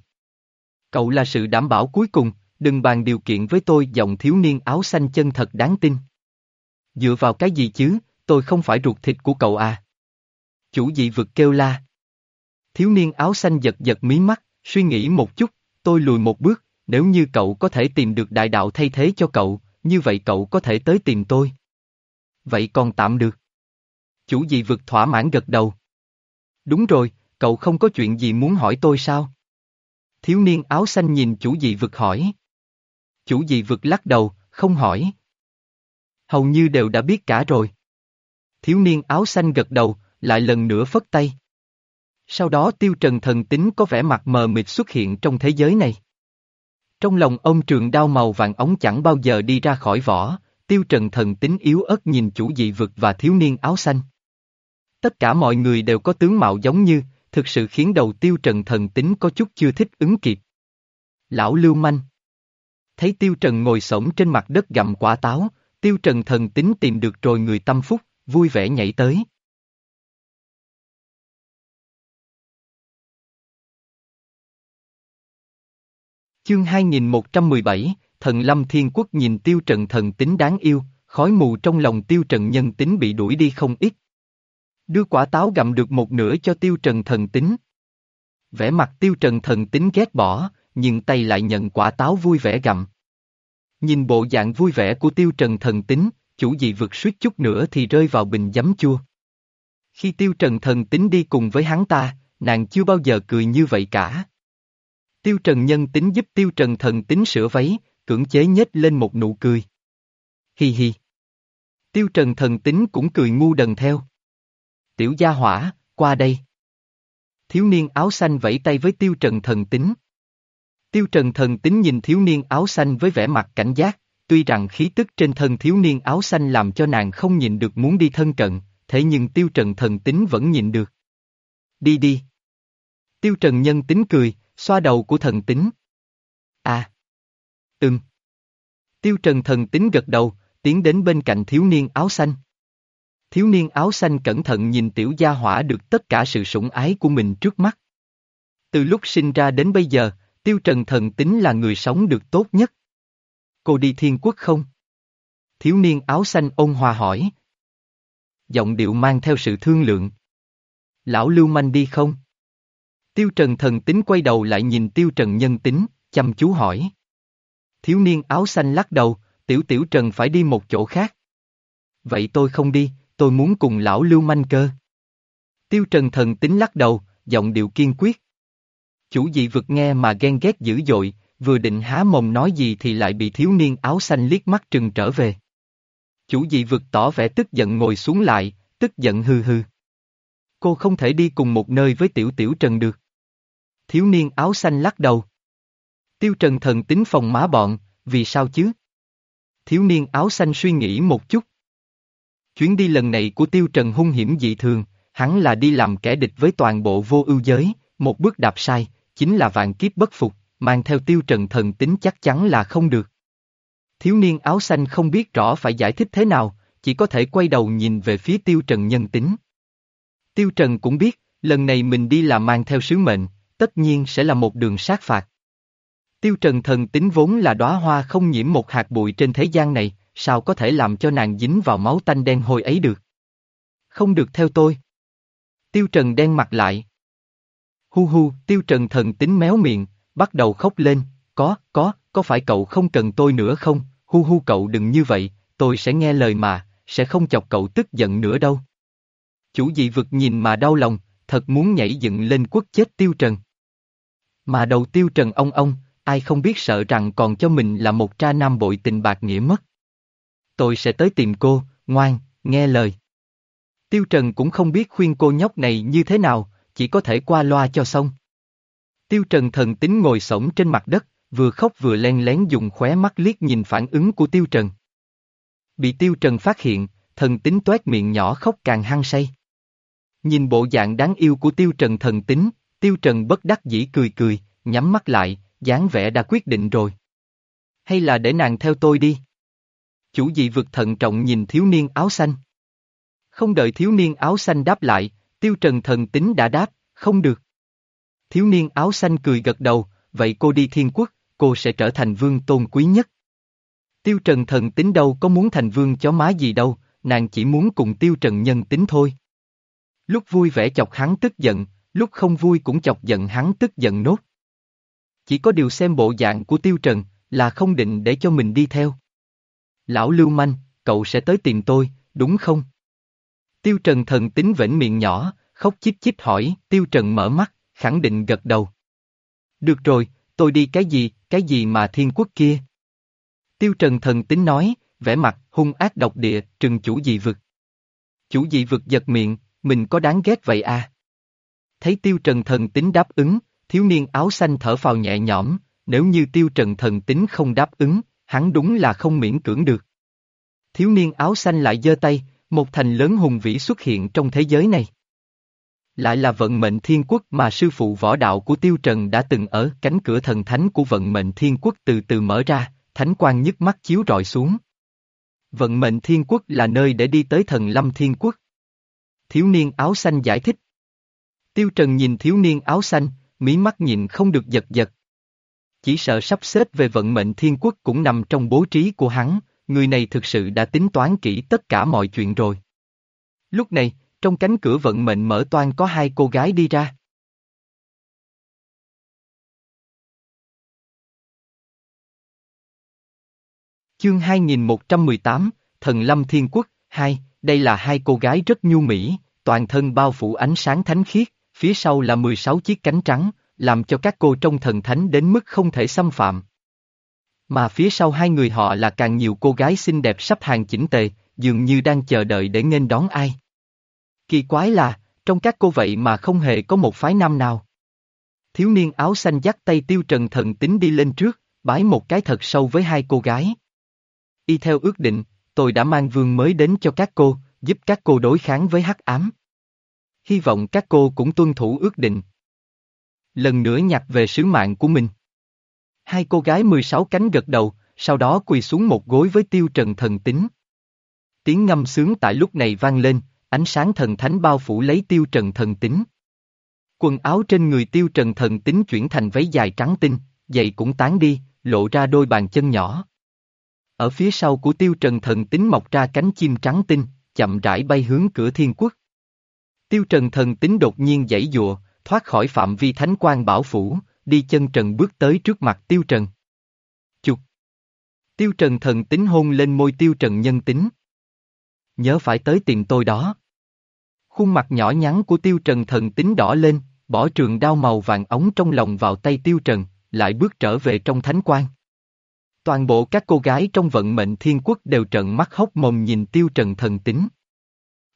Cậu là sự đảm bảo cuối cùng, đừng bàn điều kiện với tôi giọng thiếu niên áo xanh chân thật đáng tin. Dựa vào cái gì chứ, tôi không phải ruột thịt của cậu à. Chủ dị vực kêu la. Thiếu niên áo xanh giật giật mí mắt, suy nghĩ một chút, tôi lùi một bước, nếu như cậu có thể tìm được đại đạo thay thế cho cậu, như vậy cậu có thể tới tìm tôi. Vậy còn tạm được. Chủ dị vực thỏa mãn gật đầu. Đúng rồi, cậu không có chuyện gì muốn hỏi tôi sao? Thiếu niên áo xanh nhìn chủ dị vực hỏi. Chủ dị vực lắc đầu, không hỏi. Hầu như đều đã biết cả rồi. Thiếu niên áo xanh gật đầu, lại lần nữa phất tay. Sau đó tiêu trần thần tính có vẻ mặt mờ mịt xuất hiện trong thế giới này. Trong lòng ông trường đao màu vàng ống chẳng bao giờ đi ra khỏi vỏ, tiêu trần thần tính yếu ớt nhìn chủ dị vực và thiếu niên áo xanh. Tất cả mọi người đều có tướng mạo giống như, thực sự khiến đầu tiêu trần thần tính có chút chưa thích ứng kịp. Lão Lưu Manh Thấy tiêu trần ngồi sổng trên mặt đất gặm quả táo, tiêu trần thần tính tìm được rồi người tâm phúc, vui vẻ nhảy tới. Chương 2117, Thần Lâm Thiên Quốc nhìn tiêu trần thần tính đáng yêu, khói mù trong lòng tiêu trần nhân tính bị đuổi đi không ít. Đưa quả táo gặm được một nửa cho tiêu trần thần tính. Vẻ mặt tiêu trần thần tính ghét bỏ, nhưng tay lại nhận quả táo vui vẻ gặm. Nhìn bộ dạng vui vẻ của tiêu trần thần tính, chủ dị vực suýt chút nữa thì rơi vào bình giấm chua. Khi tiêu trần thần tính đi cùng với hắn ta, nàng chưa bao giờ cười như vậy cả. Tiêu trần nhân tính giúp tiêu trần thần tính sửa váy, cưỡng chế nhếch lên một nụ cười. Hi hi. Tiêu trần thần tính cũng cười ngu đần theo. Tiểu gia hỏa, qua đây. Thiếu niên áo xanh vẫy tay với tiêu trần thần tính. Tiêu trần thần tính nhìn thiếu niên áo xanh với vẻ mặt cảnh giác, tuy rằng khí tức trên thân thiếu niên áo xanh làm cho nàng không nhìn được muốn đi thân cận, thế nhưng tiêu trần thần tính vẫn nhìn được. Đi đi. Tiêu trần nhân tính cười, xoa đầu của thần tính. À. Ừm. Tiêu trần thần tính gật đầu, tiến đến bên cạnh thiếu niên áo xanh. Thiếu niên áo xanh cẩn thận nhìn tiểu gia hỏa được tất cả sự sủng ái của mình trước mắt. Từ lúc sinh ra đến bây giờ, tiêu trần thần tính là người sống được tốt nhất. Cô đi thiên quốc không? Thiếu niên áo xanh ôn hòa hỏi. Giọng điệu mang theo sự thương lượng. Lão lưu manh đi không? Tiêu trần thần tính quay đầu lại nhìn tiêu trần nhân tính, chăm chú hỏi. Thiếu niên áo xanh lắc đầu, tiểu tiểu trần phải đi một chỗ khác. Vậy tôi không đi, tôi muốn cùng lão lưu manh cơ. Tiêu trần thần tính lắc đầu, giọng điệu kiên quyết. Chủ dị vực nghe mà ghen ghét dữ dội, vừa định há mồm nói gì thì lại bị thiếu niên áo xanh liếc mắt trừng trở về. Chủ dị vực tỏ vẻ tức giận ngồi xuống lại, tức giận hư hư. Cô không thể đi cùng một nơi với tiểu tiểu trần được. Thiếu niên áo xanh lắc đầu. Tiêu trần thần tính phòng má bọn, vì sao chứ? Thiếu niên áo xanh suy nghĩ một chút. Chuyến đi lần này của tiêu trần hung hiểm dị thường, hắn là đi làm kẻ địch với toàn bộ vô ưu giới, một bước đạp sai, chính là vạn kiếp bất phục, mang theo tiêu trần thần tính chắc chắn là không được. Thiếu niên áo xanh không biết rõ phải giải thích thế nào, chỉ có thể quay đầu nhìn về phía tiêu trần nhân tính. Tiêu trần cũng biết, lần này mình đi là mang theo sứ mệnh, tất nhiên sẽ là một đường sát phạt. Tiêu trần thần tính vốn là đóa hoa không nhiễm một hạt bụi trên thế gian này, sao có thể làm cho nàng dính vào máu tanh đen hồi ấy được? Không được theo tôi. Tiêu trần đen mặt lại. Hu hu, tiêu trần thần tính méo miệng, bắt đầu khóc lên, có, có, có phải cậu không cần tôi nữa không? Hu hu cậu đừng như vậy, tôi sẽ nghe lời mà, sẽ không chọc cậu tức giận nữa đâu. Chủ dị vực nhìn mà đau lòng, thật muốn nhảy dựng lên quất chết tiêu trần. Mà đầu tiêu trần ông ông, ai không biết sợ rằng còn cho mình là một tra nam bội tình bạc nghĩa mất. Tôi sẽ tới tìm cô, ngoan, nghe lời. Tiêu Trần cũng không biết khuyên cô nhóc này như thế nào, chỉ có thể qua loa cho xong. Tiêu Trần thần tính ngồi sổng trên mặt đất, vừa khóc vừa len lén dùng khóe mắt liếc nhìn phản ứng của Tiêu Trần. Bị Tiêu Trần phát hiện, thần tính toét miệng nhỏ khóc càng hăng say. Nhìn bộ dạng đáng yêu của Tiêu Trần thần tính, Tiêu Trần bất đắc dĩ cười cười, nhắm mắt lại, dáng vẻ đã quyết định rồi. Hay là để nàng theo tôi đi? Chủ dị vực thận trọng nhìn thiếu niên áo xanh. Không đợi thiếu niên áo xanh đáp lại, tiêu trần thần tính đã đáp, không được. Thiếu niên áo xanh cười gật đầu, vậy cô đi thiên quốc, cô sẽ trở thành vương tôn quý nhất. Tiêu trần thần tính đâu có muốn thành vương chó má gì đâu, nàng chỉ muốn cùng tiêu trần nhân tính thôi. Lúc vui vẻ chọc hắn tức giận, lúc không vui cũng chọc giận hắn tức giận nốt. Chỉ có điều xem bộ dạng của tiêu trần, là không định để cho mình đi theo. Lão lưu manh, cậu sẽ tới tìm tôi, đúng không? Tiêu trần thần tính vĩnh miệng nhỏ, khóc chít chít hỏi, tiêu trần mở mắt, khẳng định gật đầu. Được rồi, tôi đi cái gì, cái gì mà thiên quốc kia? Tiêu trần thần tính nói, vẻ mặt, hung ác độc địa, trừng chủ dị vực. Chủ dị vực giật miệng, mình có đáng ghét vậy à? Thấy tiêu trần thần tính đáp ứng, thiếu niên áo xanh thở phào nhẹ nhõm, nếu như tiêu trần thần tính không đáp ứng, hắn đúng là không miễn cưỡng được. Thiếu niên áo xanh lại giơ tay, một thành lớn hùng vĩ xuất hiện trong thế giới này. Lại là vận mệnh thiên quốc mà sư phụ võ đạo của Tiêu Trần đã từng ở cánh cửa thần thánh của vận mệnh thiên quốc từ từ mở ra, thánh quan nhức mắt chiếu rọi xuống. Vận mệnh thiên quốc là nơi để đi tới thần lâm thiên quốc. Thiếu niên áo xanh giải thích. Tiêu Trần nhìn thiếu niên áo xanh, mí mắt nhìn không được giật giật. Chỉ sợ sắp xếp về vận mệnh thiên quốc cũng nằm trong bố trí của hắn, người này thực sự đã tính toán kỹ tất cả mọi chuyện rồi. Lúc này, trong cánh cửa vận mệnh mở toan có hai cô gái đi ra. Chương 2118, Thần Lâm Thiên Quốc, 2, đây là hai cô gái rất nhu mỹ, toàn thân bao phủ ánh sáng thánh khiết, phía sau là 16 chiếc cánh trắng, làm cho các cô trông thần thánh đến mức không thể xâm phạm. Mà phía sau hai người họ là càng nhiều cô gái xinh đẹp sắp hàng chỉnh tề, dường như đang chờ đợi để nghênh đón ai. Kỳ quái là, trong các cô vậy mà không hề có một phái nam nào. Thiếu niên áo xanh dắt tay tiêu trần thần tính đi lên trước, bái một cái thật sâu với hai cô gái. Y theo ước định, tôi đã mang vương mới đến cho các cô, giúp các cô đối kháng với hắc ám. Hy vọng các cô cũng tuân thủ ước định. Lần nữa nhặt về sứ mạng của mình. Hai cô gái 16 cánh gật đầu, sau đó quỳ xuống một gối với tiêu trần thần tính. Tiếng ngâm sướng tại lúc này vang lên, ánh sáng thần thánh bao phủ lấy tiêu trần thần tính. Quần áo trên người tiêu trần thần tính chuyển thành váy dài trắng tinh, giày cũng tán đi, lộ ra đôi bàn chân nhỏ. Ở phía sau của tiêu trần thần tính mọc ra cánh chim trắng tinh, chậm rãi bay hướng cửa thiên quốc. Tiêu trần thần tính đột nhiên dãy dụa, thoát khỏi phạm vi thánh quan bảo phủ, đi chân trần bước tới trước mặt tiêu trần. Chục. Tiêu trần thần tính hôn lên môi tiêu trần nhân tính. Nhớ phải tới tìm tôi đó. Khuôn mặt nhỏ nhắn của tiêu trần thần tính đỏ lên, bỏ trường đao màu vàng ống trong lòng vào tay tiêu trần, lại bước trở về trong thánh quan. Toàn bộ các cô gái trong vận mệnh thiên quốc đều trợn mắt hốc mồm nhìn tiêu trần thần tính.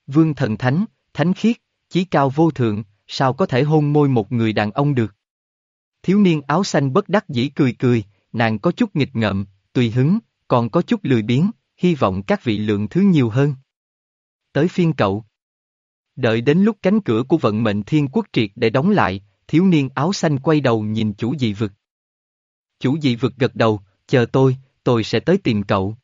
Vương thần thánh, thánh khiết, chí cao vô thượng, sao có thể hôn môi một người đàn ông được? Thiếu niên áo xanh bất đắc dĩ cười cười, nàng có chút nghịch ngợm, tùy hứng, còn có chút lười biếng, hy vọng các vị lượng thứ nhiều hơn. Tới phiên cậu. Đợi đến lúc cánh cửa của vận mệnh thiên quốc triệt để đóng lại, thiếu niên áo xanh quay đầu nhìn chủ dị vực. Chủ dị vực gật đầu, chờ tôi, tôi sẽ tới tìm cậu.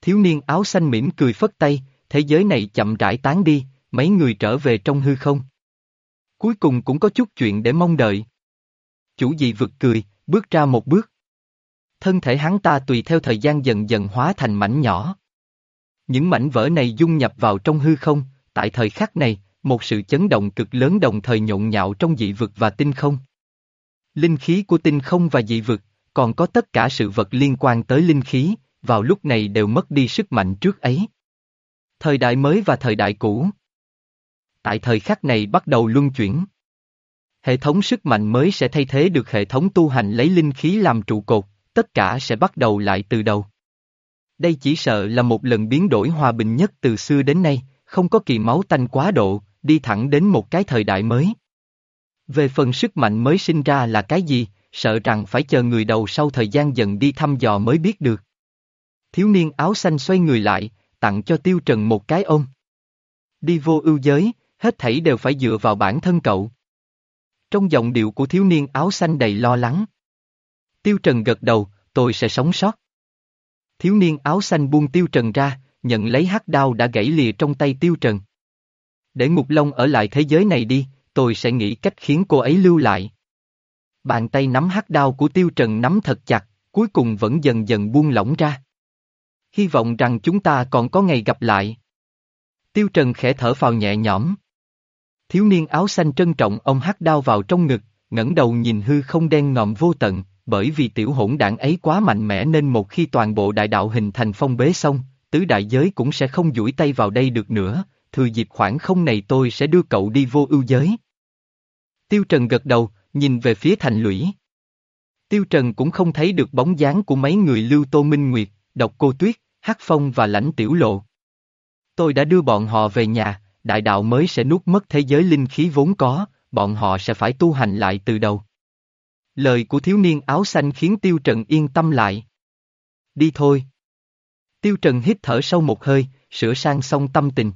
Thiếu niên áo xanh mỉm cười phất tay, thế giới này chậm rãi tán đi, mấy người trở về trong hư không. Cuối cùng cũng có chút chuyện để mong đợi. Chủ dị vực cười, bước ra một bước. Thân thể hắn ta tùy theo thời gian dần dần hóa thành mảnh nhỏ. Những mảnh vỡ này dung nhập vào trong hư không, tại thời khắc này, một sự chấn động cực lớn đồng thời nhộn nhạo trong dị vực và tinh không. Linh khí của tinh không và dị vực, còn có tất cả sự vật liên quan tới linh khí, vào lúc này đều mất đi sức mạnh trước ấy. Thời đại mới và thời đại cũ. Tại thời khắc này bắt đầu luân chuyển. Hệ thống sức mạnh mới sẽ thay thế được hệ thống tu hành lấy linh khí làm trụ cột, tất cả sẽ bắt đầu lại từ đầu. Đây chỉ sợ là một lần biến đổi hòa bình nhất từ xưa đến nay, không có kỳ máu tanh quá độ, đi thẳng đến một cái thời đại mới. Về phần sức mạnh mới sinh ra là cái gì, sợ rằng phải chờ người đầu sau thời gian dần đi thăm dò mới biết được. Thiếu niên áo xanh xoay người lại, tặng cho Tiêu Trần một cái ôm. Đi vô ưu giới, hết thảy đều phải dựa vào bản thân cậu. Trong giọng điệu của thiếu niên áo xanh đầy lo lắng. Tiêu Trần gật đầu, tôi sẽ sống sót. Thiếu niên áo xanh buông tiêu trần ra, nhận lấy hắc đao đã gãy lìa trong tay tiêu trần. Để Ngục Long ở lại thế giới này đi, tôi sẽ nghĩ cách khiến cô ấy lưu lại. Bàn tay nắm hắc đao của tiêu trần nắm thật chặt, cuối cùng vẫn dần dần buông lỏng ra. Hy vọng rằng chúng ta còn có ngày gặp lại. Tiêu trần khẽ thở phào nhẹ nhõm. Thiếu niên áo xanh trân trọng ông hắc đao vào trong ngực, ngẩng đầu nhìn hư không đen ngòm vô tận, bởi vì tiểu hỗn đảng ấy quá mạnh mẽ nên một khi toàn bộ đại đạo hình thành phong bế xong, tứ đại giới cũng sẽ không duỗi tay vào đây được nữa, thừa dịp khoảng không này tôi sẽ đưa cậu đi vô ưu giới. Tiêu Trần gật đầu, nhìn về phía thành lũy. Tiêu Trần cũng không thấy được bóng dáng của mấy người Lưu Tô Minh Nguyệt, Độc Cô Tuyết, Hắc Phong và Lãnh Tiểu Lộ. Tôi đã đưa bọn họ về nhà, đại đạo mới sẽ nuốt mất thế giới linh khí vốn có, bọn họ sẽ phải tu hành lại từ đầu. Lời của thiếu niên áo xanh khiến Tiêu Trần yên tâm lại. Đi thôi. Tiêu Trần hít thở sâu một hơi, sửa sang xong tâm tình.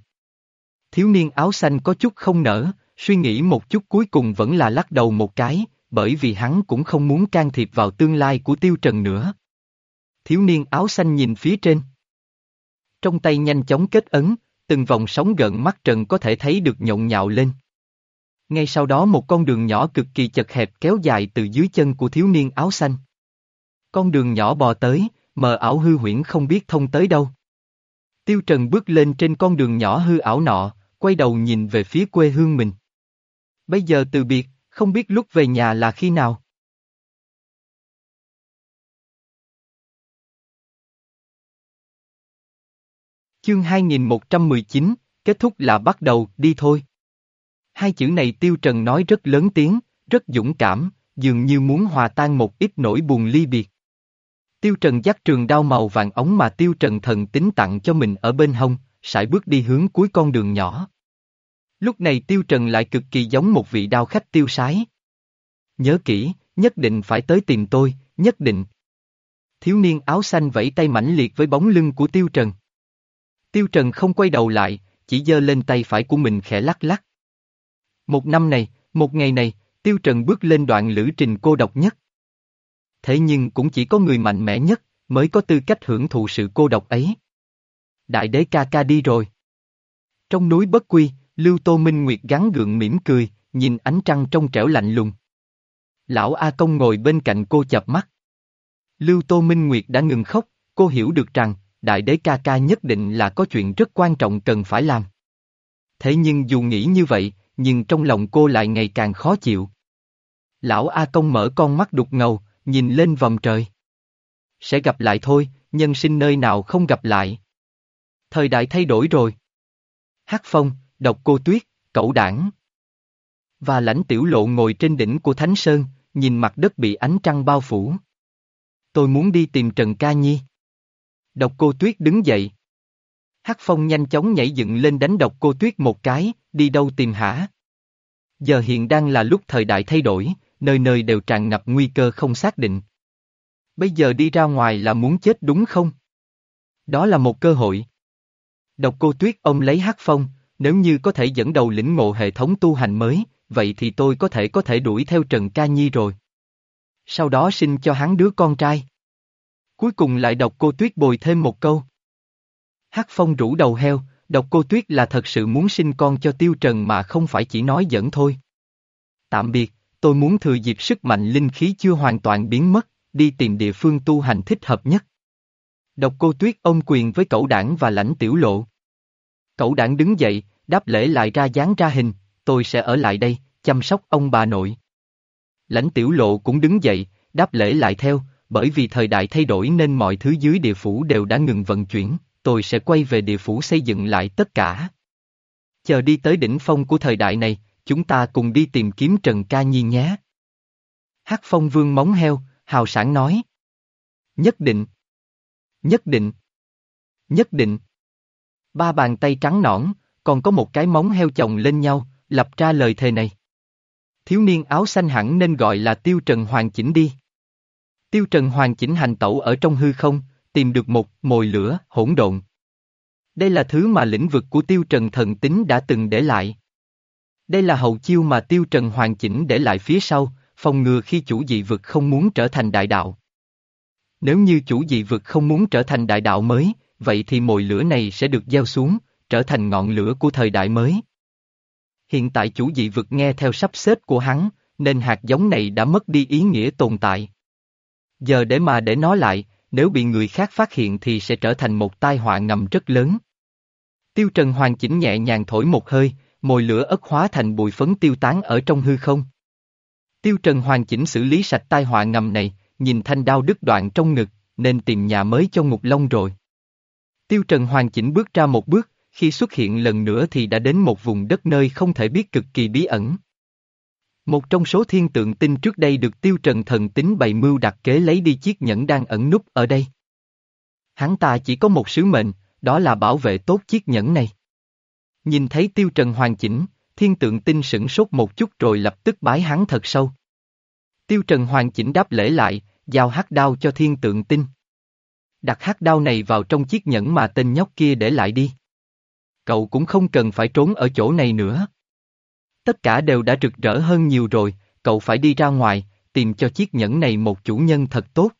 Thiếu niên áo xanh có chút không nở, suy nghĩ một chút cuối cùng vẫn là lắc đầu một cái, bởi vì hắn cũng không muốn can thiệp vào tương lai của Tiêu Trần nữa. Thiếu niên áo xanh nhìn phía trên. Trong tay nhanh chóng kết ấn, từng vòng sóng gần mắt Trần có thể thấy được nhộn nhạo lên. Ngay sau đó một con đường nhỏ cực kỳ chật hẹp kéo dài từ dưới chân của thiếu niên áo xanh. Con đường nhỏ bò tới, mờ ảo hư huyễn không biết thông tới đâu. Tiêu Trần bước lên trên con đường nhỏ hư ảo nọ, quay đầu nhìn về phía quê hương mình. Bây giờ từ biệt, không biết lúc về nhà là khi nào. Chương 2119, kết thúc là bắt đầu, đi thôi. Hai chữ này Tiêu Trần nói rất lớn tiếng, rất dũng cảm, dường như muốn hòa tan một ít nỗi buồn ly biệt. Tiêu Trần dắt trường đao màu vàng ống mà Tiêu Trần thần tính tặng cho mình ở bên hông, sải bước đi hướng cuối con đường nhỏ. Lúc này Tiêu Trần lại cực kỳ giống một vị đao khách tiêu sái. Nhớ kỹ, nhất định phải tới tìm tôi, nhất định. Thiếu niên áo xanh vẫy tay mãnh liệt với bóng lưng của Tiêu Trần. Tiêu Trần không quay đầu lại, chỉ giơ lên tay phải của mình khẽ lắc lắc. Một năm này, một ngày này, Tiêu Trần bước lên đoạn lữ trình cô độc nhất. Thế nhưng cũng chỉ có người mạnh mẽ nhất, mới có tư cách hưởng thụ sự cô độc ấy. Đại đế ca ca đi rồi. Trong núi bất quy, Lưu Tô Minh Nguyệt gắn gượng mỉm cười, nhìn ánh trăng trong trẻo lạnh lùng. Lão A Công ngồi bên cạnh cô chập mắt. Lưu Tô Minh Nguyệt đã ngừng khóc, cô hiểu được rằng, đại đế ca ca nhất định là có chuyện rất quan trọng cần phải làm. Thế nhưng dù nghĩ như vậy, nhưng trong lòng cô lại ngày càng khó chịu. Lão A Công mở con mắt đục ngầu, nhìn lên vòng trời. Sẽ gặp lại thôi, nhân sinh nơi nào không gặp lại. Thời đại thay đổi rồi. Hát phong, độc cô tuyết, cẩu đảng. Và lãnh tiểu lộ ngồi trên đỉnh của Thánh Sơn, nhìn mặt đất bị ánh trăng bao phủ. Tôi muốn đi tìm Trần Ca Nhi. Độc cô tuyết đứng dậy. Hắc Phong nhanh chóng nhảy dựng lên đánh độc cô tuyết một cái, đi đâu tìm hả? Giờ hiện đang là lúc thời đại thay đổi, nơi nơi đều tràn ngập nguy cơ không xác định. Bây giờ đi ra ngoài là muốn chết đúng không? Đó là một cơ hội. Độc cô tuyết ông lấy Hắc Phong, nếu như có thể dẫn đầu lĩnh ngộ hệ thống tu hành mới, vậy thì tôi có thể có thể đuổi theo Trần Ca Nhi rồi. Sau đó sinh cho hắn đứa con trai. Cuối cùng lại đọc cô tuyết bồi thêm một câu. Hắc Phong rủ đầu heo, đọc cô tuyết là thật sự muốn sinh con cho Tiêu Trần mà không phải chỉ nói dẫn thôi. Tạm biệt, tôi muốn thừa dịp sức mạnh linh khí chưa hoàn toàn biến mất, đi tìm địa phương tu hành thích hợp nhất. Độc cô tuyết ôm quyền với cậu đảng và lãnh tiểu lộ. Cậu đảng đứng dậy, đáp lễ lại ra dáng ra hình, tôi sẽ ở lại đây, chăm sóc ông bà nội. Lãnh tiểu lộ cũng đứng dậy, đáp lễ lại theo, bởi vì thời đại thay đổi nên mọi thứ dưới địa phủ đều đã ngừng vận chuyển, tôi sẽ quay về địa phủ xây dựng lại tất cả. Chờ đi tới đỉnh phong của thời đại này, chúng ta cùng đi tìm kiếm Trần Ca Nhi nhé. Hắc Phong Vương móng heo, hào sản nói. Nhất định. Nhất định. Nhất định. Ba bàn tay trắng nõn, còn có một cái móng heo chồng lên nhau, lập ra lời thề này. Thiếu niên áo xanh hẳn nên gọi là Tiêu Trần Hoàn Chỉnh đi. Tiêu Trần Hoàn Chỉnh hành tẩu ở trong hư không, tìm được một mồi lửa hỗn độn. Đây là thứ mà lĩnh vực của Tiêu Trần thần tính đã từng để lại. Đây là hậu chiêu mà Tiêu Trần hoàn chỉnh để lại phía sau, phòng ngừa khi chủ dị vực không muốn trở thành đại đạo. Nếu như chủ dị vực không muốn trở thành đại đạo mới, vậy thì mồi lửa này sẽ được gieo xuống, trở thành ngọn lửa của thời đại mới. Hiện tại chủ dị vực nghe theo sắp xếp của hắn, nên hạt giống này đã mất đi ý nghĩa tồn tại. Giờ để mà để nó lại, nếu bị người khác phát hiện thì sẽ trở thành một tai họa ngầm rất lớn. Tiêu Trần hoàn chỉnh nhẹ nhàng thổi một hơi, mồi lửa ất hóa thành bụi phấn tiêu tán ở trong hư không. Tiêu Trần hoàn chỉnh xử lý sạch tai họa ngầm này, nhìn thanh đao đứt đoạn trong ngực, nên tìm nhà mới cho Ngục Long rồi. Tiêu Trần hoàn chỉnh bước ra một bước, khi xuất hiện lần nữa thì đã đến một vùng đất nơi không thể biết cực kỳ bí ẩn. Một trong số thiên tượng tinh trước đây được Tiêu Trần thần tính bày mưu đặt kế lấy đi chiếc nhẫn đang ẩn núp ở đây. Hắn ta chỉ có một sứ mệnh, đó là bảo vệ tốt chiếc nhẫn này. Nhìn thấy Tiêu Trần hoàn chỉnh, thiên tượng tinh sửng sốt một chút rồi lập tức bái hắn thật sâu. Tiêu Trần hoàn chỉnh đáp lễ lại, giao hắc đao cho thiên tượng tinh. Đặt hắc đao này vào trong chiếc nhẫn mà tên nhóc kia để lại đi. Cậu cũng không cần phải trốn ở chỗ này nữa. Tất cả đều đã rực rỡ hơn nhiều rồi, cậu phải đi ra ngoài, tìm cho chiếc nhẫn này một chủ nhân thật tốt.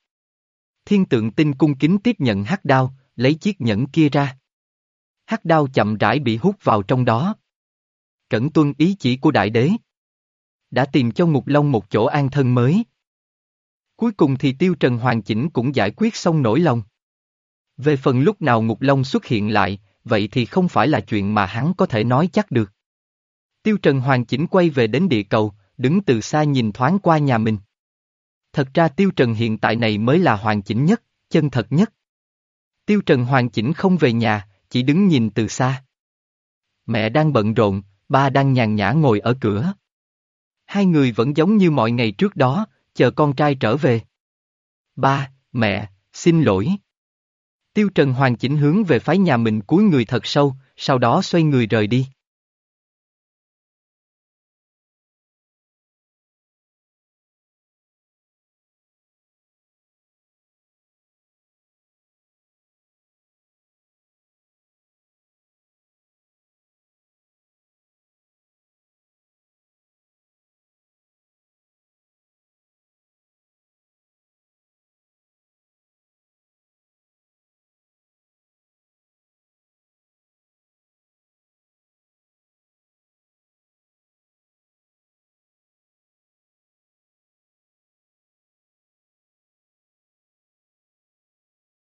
Thiên tượng tinh cung kính tiếp nhận hắc đao, lấy chiếc nhẫn kia ra. Hắc đao chậm rãi bị hút vào trong đó. Cẩn tuân ý chỉ của đại đế. Đã tìm cho Ngục Long một chỗ an thân mới. Cuối cùng thì Tiêu Trần hoàn chỉnh cũng giải quyết xong nỗi lòng. Về phần lúc nào Ngục Long xuất hiện lại, vậy thì không phải là chuyện mà hắn có thể nói chắc được. Tiêu Trần hoàn chỉnh quay về đến địa cầu, đứng từ xa nhìn thoáng qua nhà mình. Thật ra Tiêu Trần hiện tại này mới là hoàn chỉnh nhất, chân thật nhất. Tiêu Trần hoàn chỉnh không về nhà, chỉ đứng nhìn từ xa. Mẹ đang bận rộn, ba đang nhàn nhã ngồi ở cửa. Hai người vẫn giống như mọi ngày trước đó, chờ con trai trở về. Ba, mẹ, xin lỗi. Tiêu Trần hoàn chỉnh hướng về phái nhà mình cúi người thật sâu, sau đó xoay người rời đi.